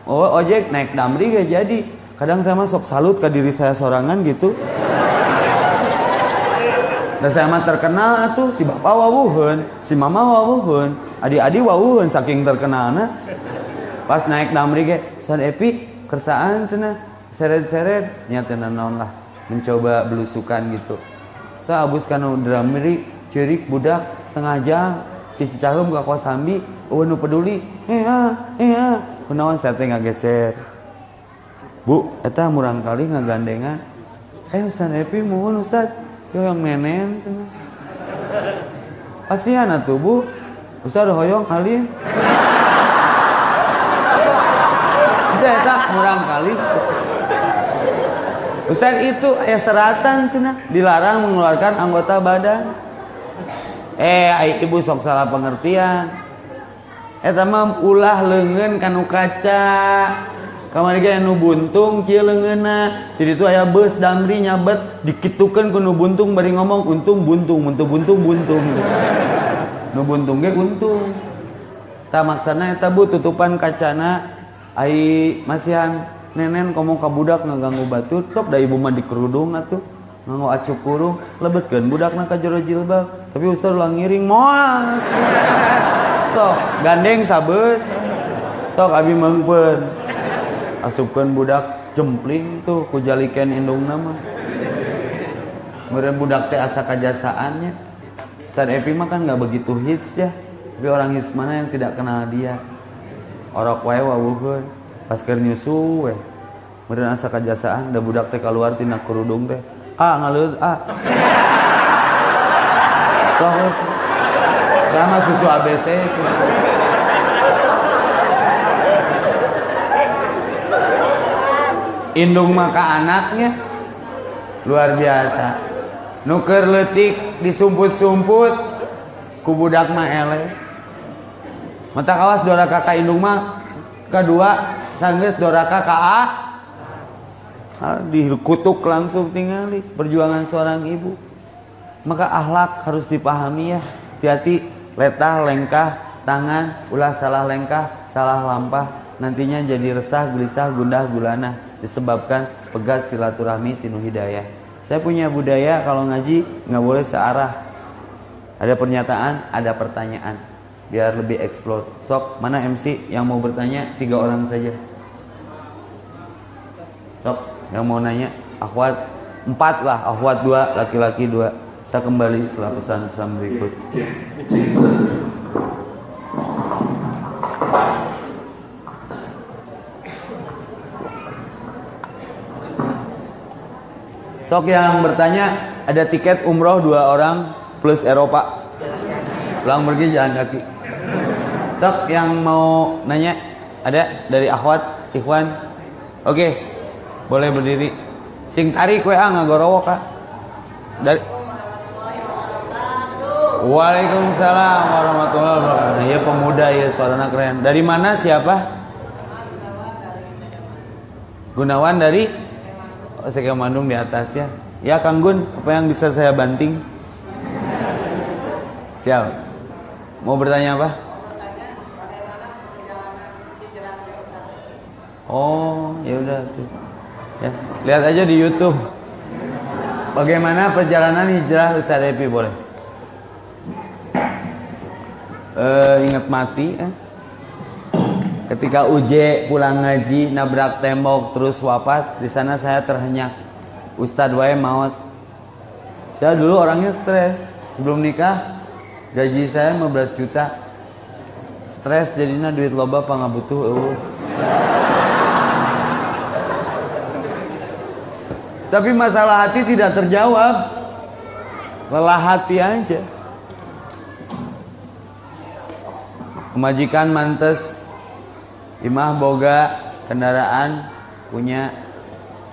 Oh ojek naik damri gak jadi. Kadang saya masuk salut ke diri saya sorangan gitu. Dan saya mah terkenal tuh si bapak wawuhun si mama wawuhun adik-adik wawuhun saking terkenalnya pas naik damri ge san epi kersaan sana seret-seret. Nyata naon lah mencoba belusukan gitu. Saya abus kanu damri cerik budak setengah jam di Cicahem ke Kosambi oh nu peduli iya iya. Kunaon saya teh ngageser? Bu eta murang kali ngagandengan. Eh Ustaz Epi mohon Ustaz. Yo yang nenen sana. Kasihan atuh bu. Ustaz hoyong kali. Itu eta murang kali. Ustaz itu ayah seratan cina dilarang mengeluarkan anggota badan eh ibu sok salah pengertian. Eta mah ulah leungeun kanu kaca. Kamari ge nu buntung kieu leungeunna jadi itu aya beus damri nyabet dikitukeun ku nu buntung bari ngomong untung buntung untung buntung buntung. Nu buntung ge untung. Ta maksana eta bu tutupan kacana ai masihan nenen komo ka budak ngaganggu batu sok da ibu mah di kerudung atuh nganggo acuk kurung lebetkeun budakna ka jero jilbab. Tapi ustaz ulah ngiring moal. Sok gandeng sabes. Sok abi mengpeun asupkeun budak jempling tuh ku jaliken indung nama. Meren budak teh asa kajasaannya. Ustaz Epi mah kan nggak begitu hits ya tapi orang hits mana yang tidak kenal dia. Orok wae wawuheun. Pas keur nyusu we meureun asa kajasaan da budak teh keluar tina kerudung teh A ngalut A. Sohut. Sama susu ABC itu. Indung maka anaknya luar biasa. Nuker letik disumput-sumput ku budak mah ele. Mata kawas dora kakak indung mah kedua sanggeus dora kakak A dikutuk langsung tinggali perjuangan seorang ibu. Maka akhlak harus dipahami ya. Hati-hati letah lengkah tangan ulah salah lengkah salah lampah. Nantinya jadi resah gelisah gundah gulana disebabkan pegat silaturahmi tinu hidayah. Saya punya budaya kalau ngaji nggak boleh searah. Ada pernyataan ada pertanyaan. Biar lebih eksplor. Sok mana MC yang mau bertanya? Tiga orang saja. Sok yang mau nanya akhwat empat lah akhwat dua laki-laki dua saya kembali setelah pesan-pesan berikut Sok yang bertanya ada tiket umroh dua orang plus Eropa. Pulang pergi jalan kaki. Sok yang mau nanya ada dari akhwat, ikhwan. Oke, boleh berdiri. Sing tarik we ah ngagorowo kak. Dari Waalaikumsalam warahmatullahi wabarakatuh. Ya pemuda ya suaranya keren. Dari mana siapa? Gunawan dari oh, Bandung di atas ya. Ya Kang Gun, apa yang bisa saya banting? Siap. Mau bertanya apa? Oh, ya udah tuh. Ya, lihat aja di YouTube. Bagaimana perjalanan hijrah Ustaz Epi boleh? Uh, ingat mati eh? Ketika UJ pulang ngaji nabrak tembok terus wafat di sana saya terhenyak. Ustadz wae maut. Saya dulu orangnya stres sebelum nikah gaji saya 15 juta. Stres jadinya duit loba apa nggak butuh. Uh. Tapi masalah hati tidak terjawab. Lelah hati aja. Pemajikan mantes imah boga kendaraan punya.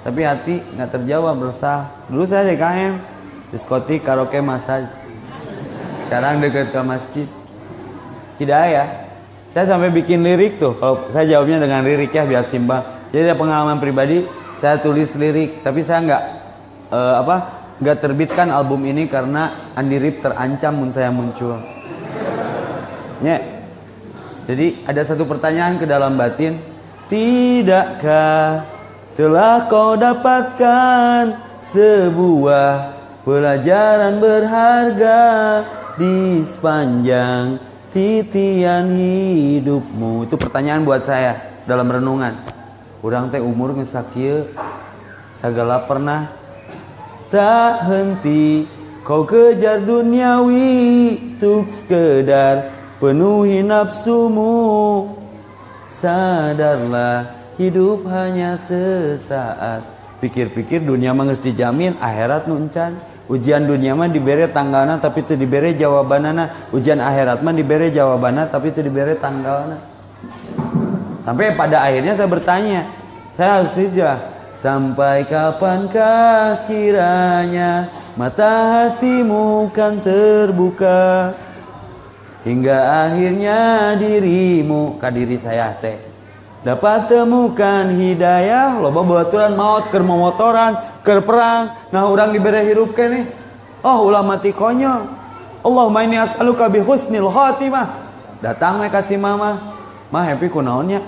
Tapi hati nggak terjawab resah. Dulu saya DKM diskotik karaoke massage. Sekarang dekat ke masjid. Tidak ya. Saya sampai bikin lirik tuh. Kalau saya jawabnya dengan lirik ya biar simpel. Jadi ada pengalaman pribadi saya tulis lirik tapi saya nggak uh, apa nggak terbitkan album ini karena Andi Rip terancam mun saya muncul ya jadi ada satu pertanyaan ke dalam batin. Tidakkah telah kau dapatkan sebuah pelajaran berharga di sepanjang titian hidupmu? Itu pertanyaan buat saya dalam renungan. Urang teh umur ngesakieu segala pernah. Tak henti kau kejar duniawi tuk sekedar penuhi nafsumu. Sadarlah hidup hanya sesaat. Pikir-pikir dunia mah dijamin akhirat nuncan Ujian dunia mah diberi tanggalna tapi itu diberi jawabanana. Ujian akhirat mah diberi jawabanana tapi itu diberi tanggalna Sampai pada akhirnya saya bertanya Saya harus hijrah. Sampai kapankah kiranya Mata hatimu kan terbuka? Hingga akhirnya dirimu kadiri saya teh. Dapat temukan hidayah loba baturan maut keur motoran keur perang. Nah orang diberi hirup kene oh ulah mati konyol. Allahumma inni as'aluka bi husnil khatimah. Datang we kasih mama. Mah happy ku naonnya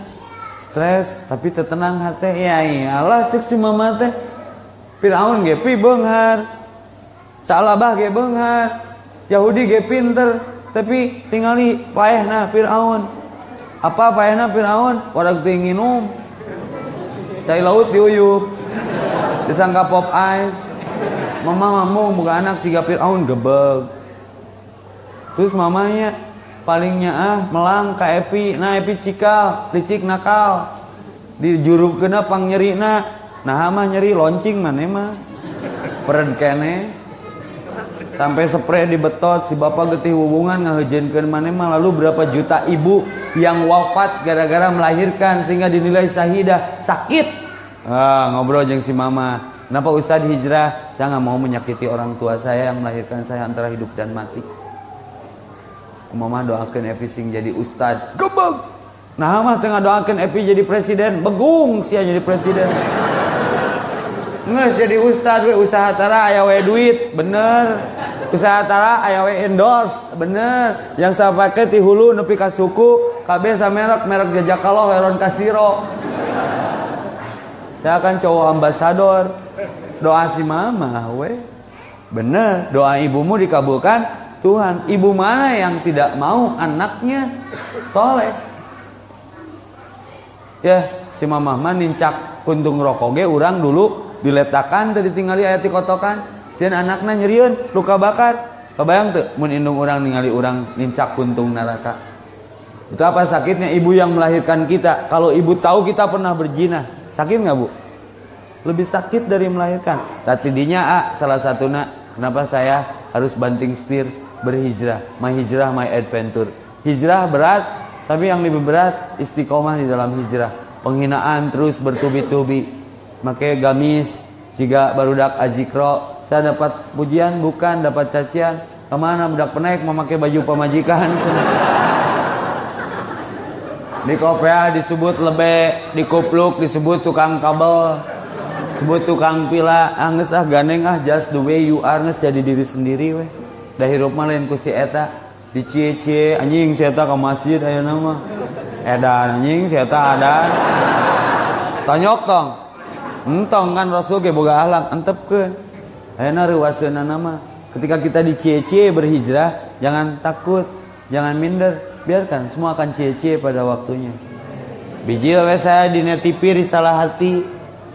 stres tapi tenang hati. Ya iyalah cek si mama teh. Firaun ge pi beunghar Salabah ge beunghar Yahudi ge pinter tapi tinggali payahna Fir'aun. Apa payahna Fir'aun? Warak tinginum cai laut diuyup disangka pop ice. Mama mamu buka anak tiga Fir'aun gebeg. Terus mamanya palingnya ah melang ka Epi nah Epi cikal licik nakal. Di juru kena pang nyeri nah nah mah nyeri loncing mana mah. Peren kene. Sampai spray dibetot si bapak getih hubungan ke mana mah lalu berapa juta ibu yang wafat gara-gara melahirkan sehingga dinilai syahidah sakit. Ah, ngobrol jeng si mama. Kenapa Ustaz hijrah? Saya nggak mau menyakiti orang tua saya yang melahirkan saya antara hidup dan mati mama doakan Evi sing jadi Ustad. Gebeg! Nah mah tengah doakan Evi jadi presiden. Begung sih jadi presiden. Nges jadi ustad we usaha tara aya we duit. Bener. Usaha tara aya we endorse. Bener. Yang saya pakai ti hulu nepi ka suku kabeh sa merek merek jejak kalau heron kasiro saya akan cowok ambasador. Doa si mama we. Bener. Doa ibumu dikabulkan Tuhan ibu mana yang tidak mau anaknya soleh? Ya si mama mah nincak kuntung rokok ge urang dulu diletakkan tadi tinggali ayat kotokan. Sian anaknya nyeriun luka bakar. Kebayang tuh mun indung orang ningali orang nincak kuntung neraka. Itu apa sakitnya ibu yang melahirkan kita? Kalau ibu tahu kita pernah berzina sakit nggak bu? Lebih sakit dari melahirkan. Tapi dinya ah, salah satu nak kenapa saya harus banting setir berhijrah. My hijrah my adventure. Hijrah berat tapi yang lebih berat istiqomah di dalam hijrah. Penghinaan terus bertubi-tubi. Make gamis jika barudak ajikro saya dapat pujian bukan dapat cacian. Ke mana budak penaik memakai baju pemajikan? Di kopea disebut lebe di kupluk disebut tukang kabel disebut tukang pila. Anges ah ganeng ah just the way you are nges jadi diri sendiri weh dah hirup lain ku si eta di cie anjing si eta ke masjid ayo nama edan anjing si eta ada. Tanyok tong. Entong kan Rasul ke boga ahlak antepkeun ayeuna reuaseuna nama ketika kita dicie-cie berhijrah jangan takut jangan minder. Biarkan semua akan cie-cie pada waktunya. Biji we saya di TV risalah hati.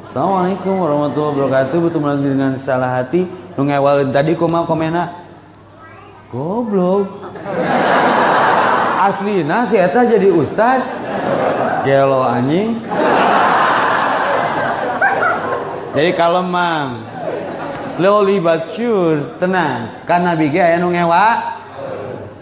Assalamualaikum warahmatullahi wabarakatuh. Bertemu lagi dengan salah hati. Nu ngewal tadi kumaha komena goblok asli nah si eta jadi ustad gelo anjing jadi kalau mang slowly but sure tenang karena biga aya nu ngewa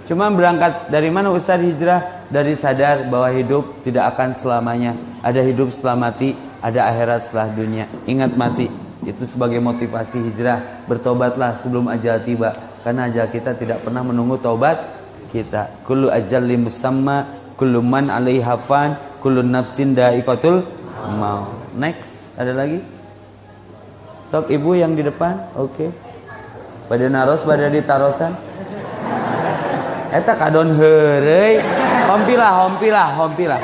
Cuma berangkat dari mana Ustaz hijrah? Dari sadar bahwa hidup tidak akan selamanya. Ada hidup setelah mati, ada akhirat setelah dunia. Ingat mati. Itu sebagai motivasi hijrah. Bertobatlah sebelum ajal tiba. Karena ajal kita tidak pernah menunggu taubat kita. Kullu ajal musamma, kullu man alaihi hafan, kullu nafsin da'iqatul mau. Next, ada lagi? Sok ibu yang di depan, oke. Okay. Pada naros, pada di tarosan. Eta kadon heureuy. Hompilah, hompilah, hompilah.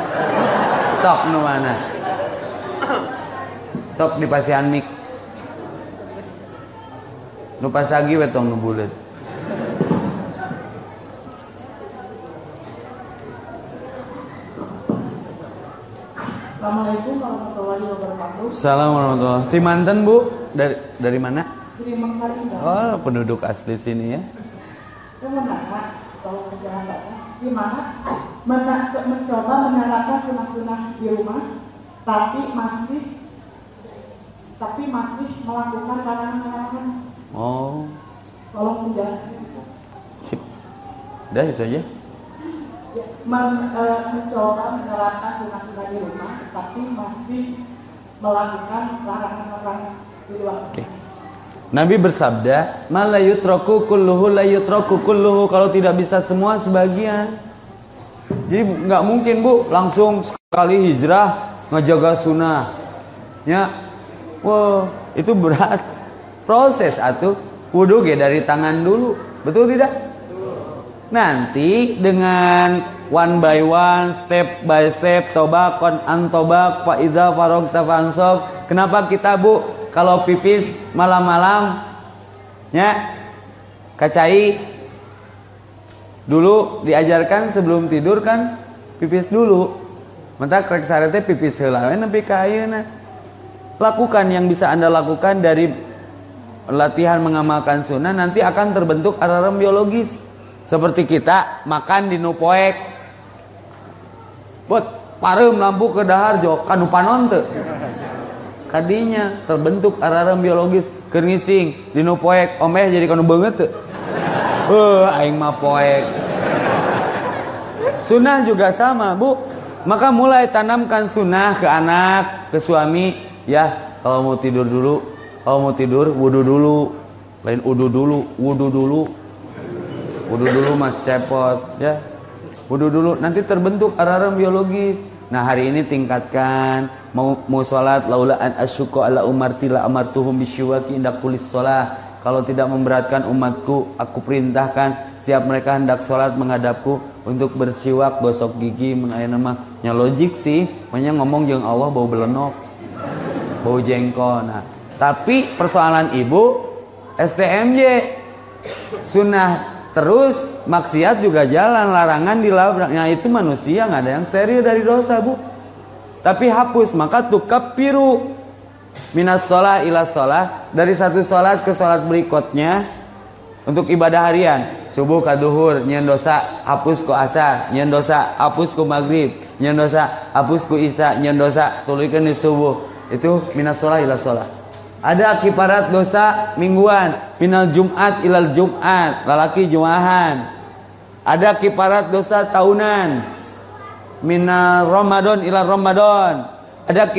Sok nu mana? Sok di pasihan mik. Nu pasagi we tong nu buleut. Assalamualaikum warahmatullahi Timanten Bu, dari dari mana? Dari Mangkarinda. Oh, penduduk asli sini ya. Gimana mencoba menerapkan sunah-sunah di rumah, tapi masih tapi masih melakukan larangan-larangan. Oh, Tolong penjelasan. sip. Udah itu aja. Ya, men- eh, mencoba menerapkan sunah-sunah di rumah, tapi masih melakukan larangan-larangan di luar. Oke. Nabi bersabda, "Ma la yutraku kulluhu la yutraku kulluhu." Kalau tidak bisa semua sebagian. Jadi nggak mungkin Bu langsung sekali hijrah ngejaga sunnah. Ya. Wow, itu berat. Proses atuh. Wudu ge dari tangan dulu. Betul tidak? Nanti dengan one by one, step by step, tobak, kon antobak, fa iza farogta fansab. Kenapa kita bu kalau pipis malam-malam, ya kacai dulu diajarkan sebelum tidur kan pipis dulu. Mata krek sarete pipis heula we nepi ka. Lakukan yang bisa Anda lakukan dari latihan mengamalkan sunnah nanti akan terbentuk alarm biologis. Seperti kita makan di nupoek. Buat pareum lampu ke dahar jo kanu panon. Kadinya terbentuk alarm biologis keur ngising di nupoek omeh jadi kanu beungeut teu. Heuh aing mah poek. Sunnah juga sama, Bu. Maka mulai tanamkan sunnah ke anak, ke suami, ya. Kalau mau tidur dulu, kalau mau tidur wudu dulu. Lain wudu dulu, wudu dulu. Wudu dulu Mas cepot, ya. Wudu dulu, nanti terbentuk alarm biologis. Nah, hari ini tingkatkan mau mau salat laula an asyuqa ala umarti la amartuhum bisyuwaki inda kulis shalah. Kalau tidak memberatkan umatku, aku perintahkan setiap mereka hendak sholat menghadapku untuk bersiwak, gosok gigi, mengenai nama. Ya logik sih, makanya ngomong jeung Allah bau belenok, bau jengkol. Nah, tapi persoalan ibu STMJ sunnah terus maksiat juga jalan larangan dilabrak. Nah itu manusia nggak ada yang steril dari dosa bu. Tapi hapus maka tukap piru. Minas sholat ila sholat dari satu sholat ke sholat berikutnya untuk ibadah harian. Subuh ke duhur nyen dosa hapus ku asar nyen dosa hapus ku maghrib nyen dosa hapus ku isya nyen dosa tuluykeun di subuh. Itu minas sholat ila sholat ada kiparat dosa mingguan minal jumat ilal jumat lalaki jumahan. Ada kiparat dosa tahunan minal ramadan ilal ramadan. Ada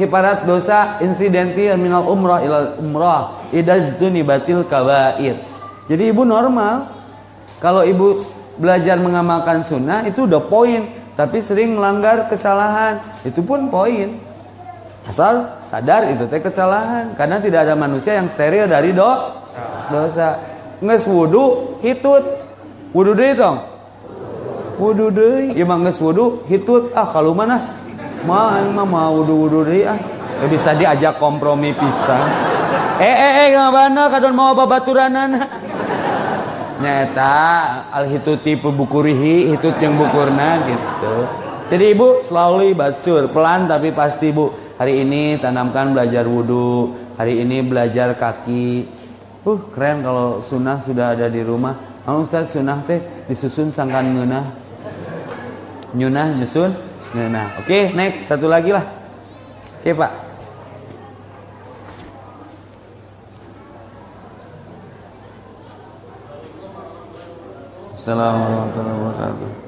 kiparat, dosa insidentil minal umrah ilal umrah idaztuni batil kabair. Jadi ibu normal. Kalau ibu belajar mengamalkan sunnah itu udah poin. Tapi sering melanggar kesalahan itu pun poin asal sadar itu teh kesalahan. Karena tidak ada manusia yang steril dari do dosa. Nges wudu hitut. Wudu deh tong? Wudu deh mah nges wudu hitut. Ah kalau mana mah mah mau wudu wudu deh ah. Ya bisa diajak kompromi pisang eh eh eh ngabana kadon mau babaturanana nyata al hituti pebukurihi hitut yang bukurna gitu. Jadi ibu slowly batsur pelan tapi pasti bu hari ini tanamkan belajar wudhu hari ini belajar kaki. Uh keren kalau sunnah sudah ada di rumah. Mau Ustaz sunnah teh disusun sangkan ngeunah nyunah nyusun ngeunah oke okay, next. Satu lagi lah. Oke okay, pak. Assalamualaikum warahmatullahi wabarakatuh.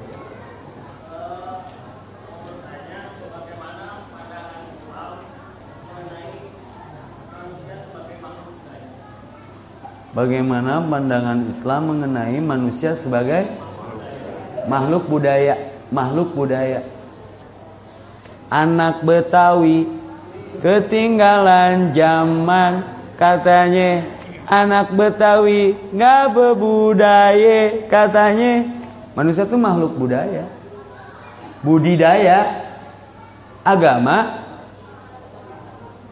Bagaimana pandangan Islam mengenai manusia sebagai makhluk budaya, makhluk budaya. Anak Betawi ketinggalan zaman. Katanya anak Betawi nggak berbudaya katanya manusia itu makhluk budaya. Budidaya. Agama.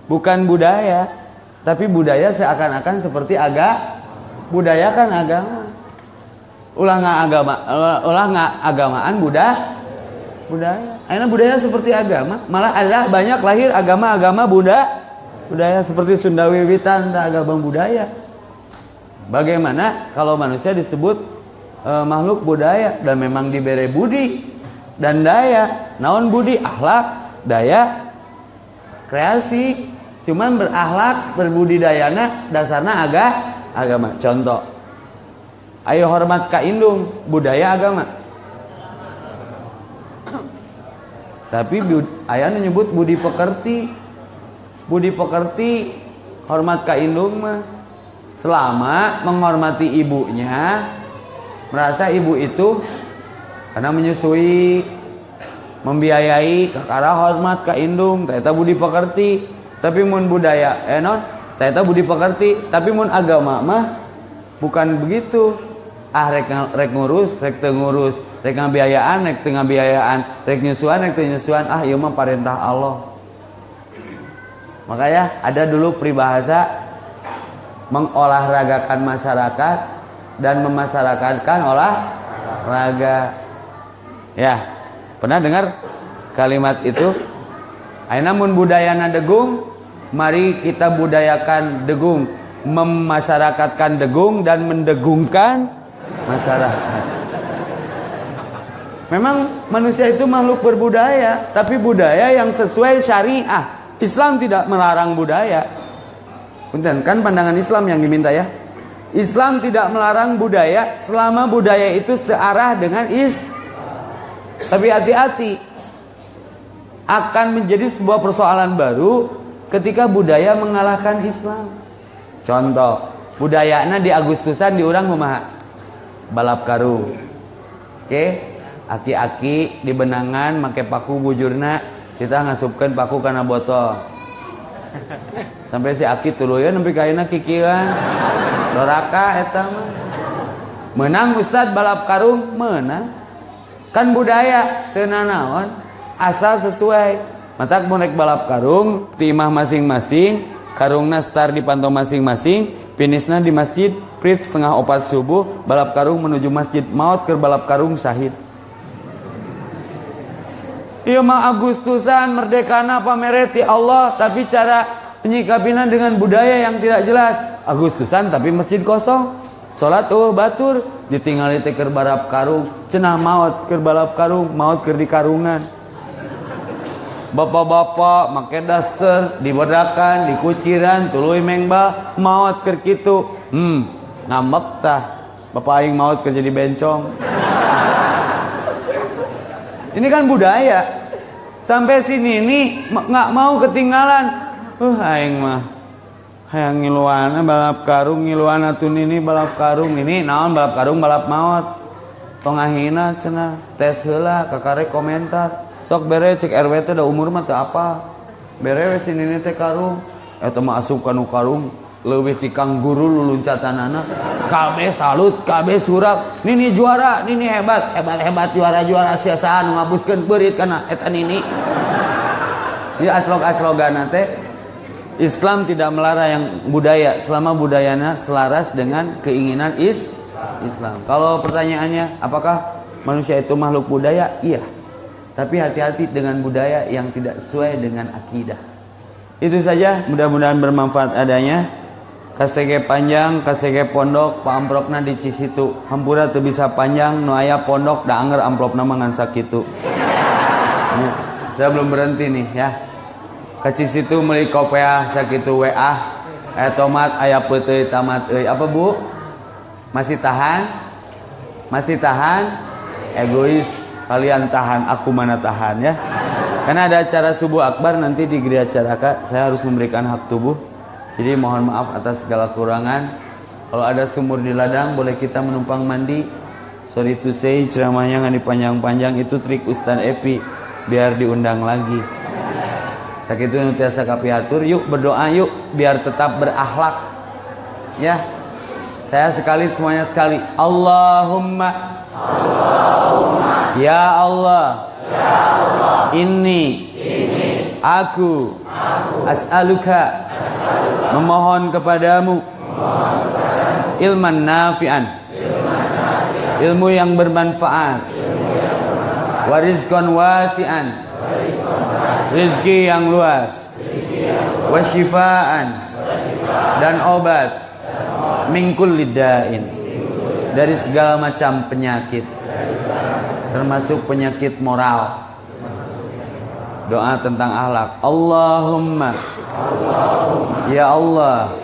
Bukan budaya. Tapi budaya seakan-akan seperti agak budaya kan agama ulah nggak agama ulah nggak agamaan buddha budaya Akhirnya budaya seperti agama malah ada banyak lahir agama-agama Buddha budaya seperti Sunda Wiwitan agama budaya Bagaimana kalau manusia disebut e, makhluk budaya dan memang diberi budi dan daya. Naon budi akhlak, daya kreasi. Cuman berakhlak, berbudidayana dasarnya agak agama. Contoh. Ayo hormat ka indung, budaya agama. Tapi ayah menyebut budi pekerti. Budi pekerti hormat ka indung mah selama menghormati ibunya merasa ibu itu karena menyusui membiayai kakara hormat ke indung ternyata budi pekerti tapi mun budaya eh non ternyata budi pekerti tapi mun agama mah bukan begitu. Ah rek, rek ngurus rek ngurus. Rek ngabiayaan rek ngabiayaan rek nyusuan rek nyusuan. Ah iya mah perintah Allah. Makanya ada dulu peribahasa mengolahragakan masyarakat dan memasyarakatkan olahraga. Ya, pernah dengar kalimat itu? Namun budayana degung, mari kita budayakan degung, memasyarakatkan degung dan mendegungkan masyarakat. Memang manusia itu makhluk berbudaya, tapi budaya yang sesuai syariah. Islam tidak melarang budaya, Punten, kan pandangan Islam yang diminta ya. Islam tidak melarang budaya selama budaya itu searah dengan is. Tapi hati-hati. Akan menjadi sebuah persoalan baru ketika budaya mengalahkan Islam. Contoh, budayanya di Agustusan diurang rumah balap karung. Oke, aki-aki di benangan make paku bujurna kita ngasupkan paku karena botol. Sampai si Aki tuluyan nempi kaina kikiran. Doraka eta mah. Menang Ustad balap karung menang. Kan budaya tenanawan asal sesuai matak bonek balap karung timah masing-masing karungna star di pantau masing-masing finisna di masjid prit setengah opat subuh balap karung menuju masjid maut ke balap karung syahid Iya mah Agustusan merdekana pamereti Allah tapi cara penyikapinan dengan budaya yang tidak jelas. Agustusan tapi masjid kosong. Salat oh batur ditinggali teh balap karung cenah maut keur balap karung maut keur di karungan bapak-bapak make daster dibedakan dikuciran tuluy mengba maut keur kitu. Hmm ngambek tah. Bapak aing maut keur jadi bencong. Ini kan budaya. Sampai sini nih nggak mau ketinggalan. Uh aing mah. Hayang ngiluana balap karung ngiluana tun ini balap karung ini naon balap karung balap maut. Tong ahina cenah tes heula kakare komentar sok bere cek RW teh da umur mah teh apa? Bere we sini teh karung. Eta mah asup kanu karung. Leuwih ti kang guru luluncatanana kabeh salut kabeh surak nini juara nini hebat. Hebat hebat juara juara siasaan ngabuskeun beurit kana eta nini. Ya aslog aslogan teh Islam tidak melarang yang budaya. Selama budayanya selaras dengan keinginan is Islam. Kalau pertanyaannya apakah manusia itu makhluk budaya? Iya. Tapi hati-hati dengan budaya yang tidak sesuai dengan akidah. Itu saja, mudah-mudahan bermanfaat adanya. KSG panjang, KSG pondok, Pak amplopna di Cisitu. Hampura tuh bisa panjang, nu aya pondok da anger amplop nama ngan sakitu. Ya, saya belum berhenti nih ya kecil situ meuli kopea sakitu WA aya tomat aya peuteui tamat euy apa Bu masih tahan Masih tahan? Egois. Kalian tahan, aku mana tahan ya. Karena ada acara subuh akbar nanti di gereja Caraka, saya harus memberikan hak tubuh. Jadi mohon maaf atas segala kurangan. Kalau ada sumur di ladang, boleh kita menumpang mandi. Sorry to say, ceramahnya nggak dipanjang-panjang. Itu trik Ustaz Epi, biar diundang lagi. Sakit itu nutiasa kapiatur. Yuk berdoa yuk, biar tetap berakhlak. Ya, saya sekali semuanya sekali. Allahumma Ya Allah. Ini. Aku. As'aluka. Memohon kepadamu. Memohon. Ilman nafi'an. Ilmu yang bermanfaat. Ilmu wasi'an. Rizki yang luas. Wasyifaan. Dan obat. Mingkul lidain. Dari segala macam penyakit termasuk penyakit moral. Doa tentang akhlak. Allahumma, ya Allah,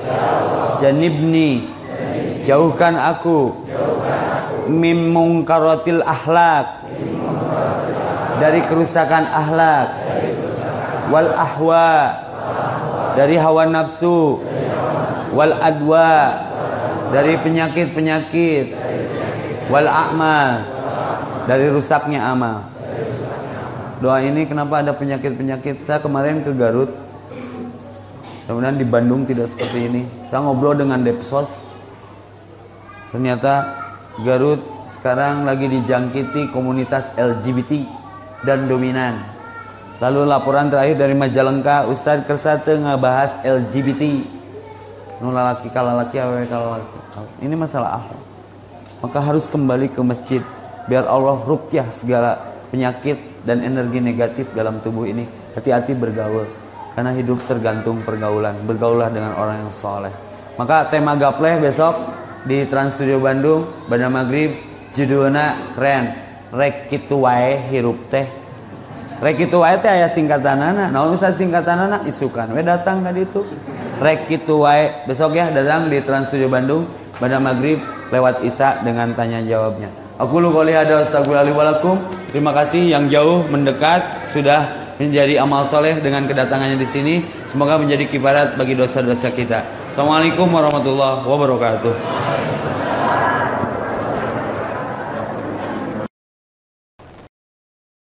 janibni, jauhkan aku, mim mungkaratil akhlak, dari kerusakan akhlak, wal ahwa, dari hawa nafsu, wal adwa, dari penyakit-penyakit, wal a'mal, dari rusaknya amal. Doa ini kenapa ada penyakit-penyakit? Saya kemarin ke Garut. Kemudian di Bandung tidak seperti ini. Saya ngobrol dengan Depsos. Ternyata Garut sekarang lagi dijangkiti komunitas LGBT dan dominan. Lalu laporan terakhir dari Majalengka, Ustadz Kersate bahas LGBT. Nulalaki kalalaki awewe kalalaki. Ini masalah akhlak. Maka harus kembali ke masjid biar Allah rukyah segala penyakit dan energi negatif dalam tubuh ini. Hati-hati bergaul karena hidup tergantung pergaulan. Bergaulah dengan orang yang soleh. Maka tema gapleh besok di Trans Studio Bandung pada maghrib judulnya keren. Rek kitu hirup teh. Rek kitu wae teh aya singkatanana. Nah, usah singkatanana isukan we datang tadi itu. Rek kitu besok ya datang di Trans Studio Bandung pada maghrib lewat Isa dengan tanya jawabnya. Aku lu qouli hada astagfirullahaladzim Terima kasih yang jauh mendekat sudah menjadi amal soleh dengan kedatangannya di sini. Semoga menjadi kibarat bagi dosa-dosa kita. Assalamualaikum warahmatullahi wabarakatuh.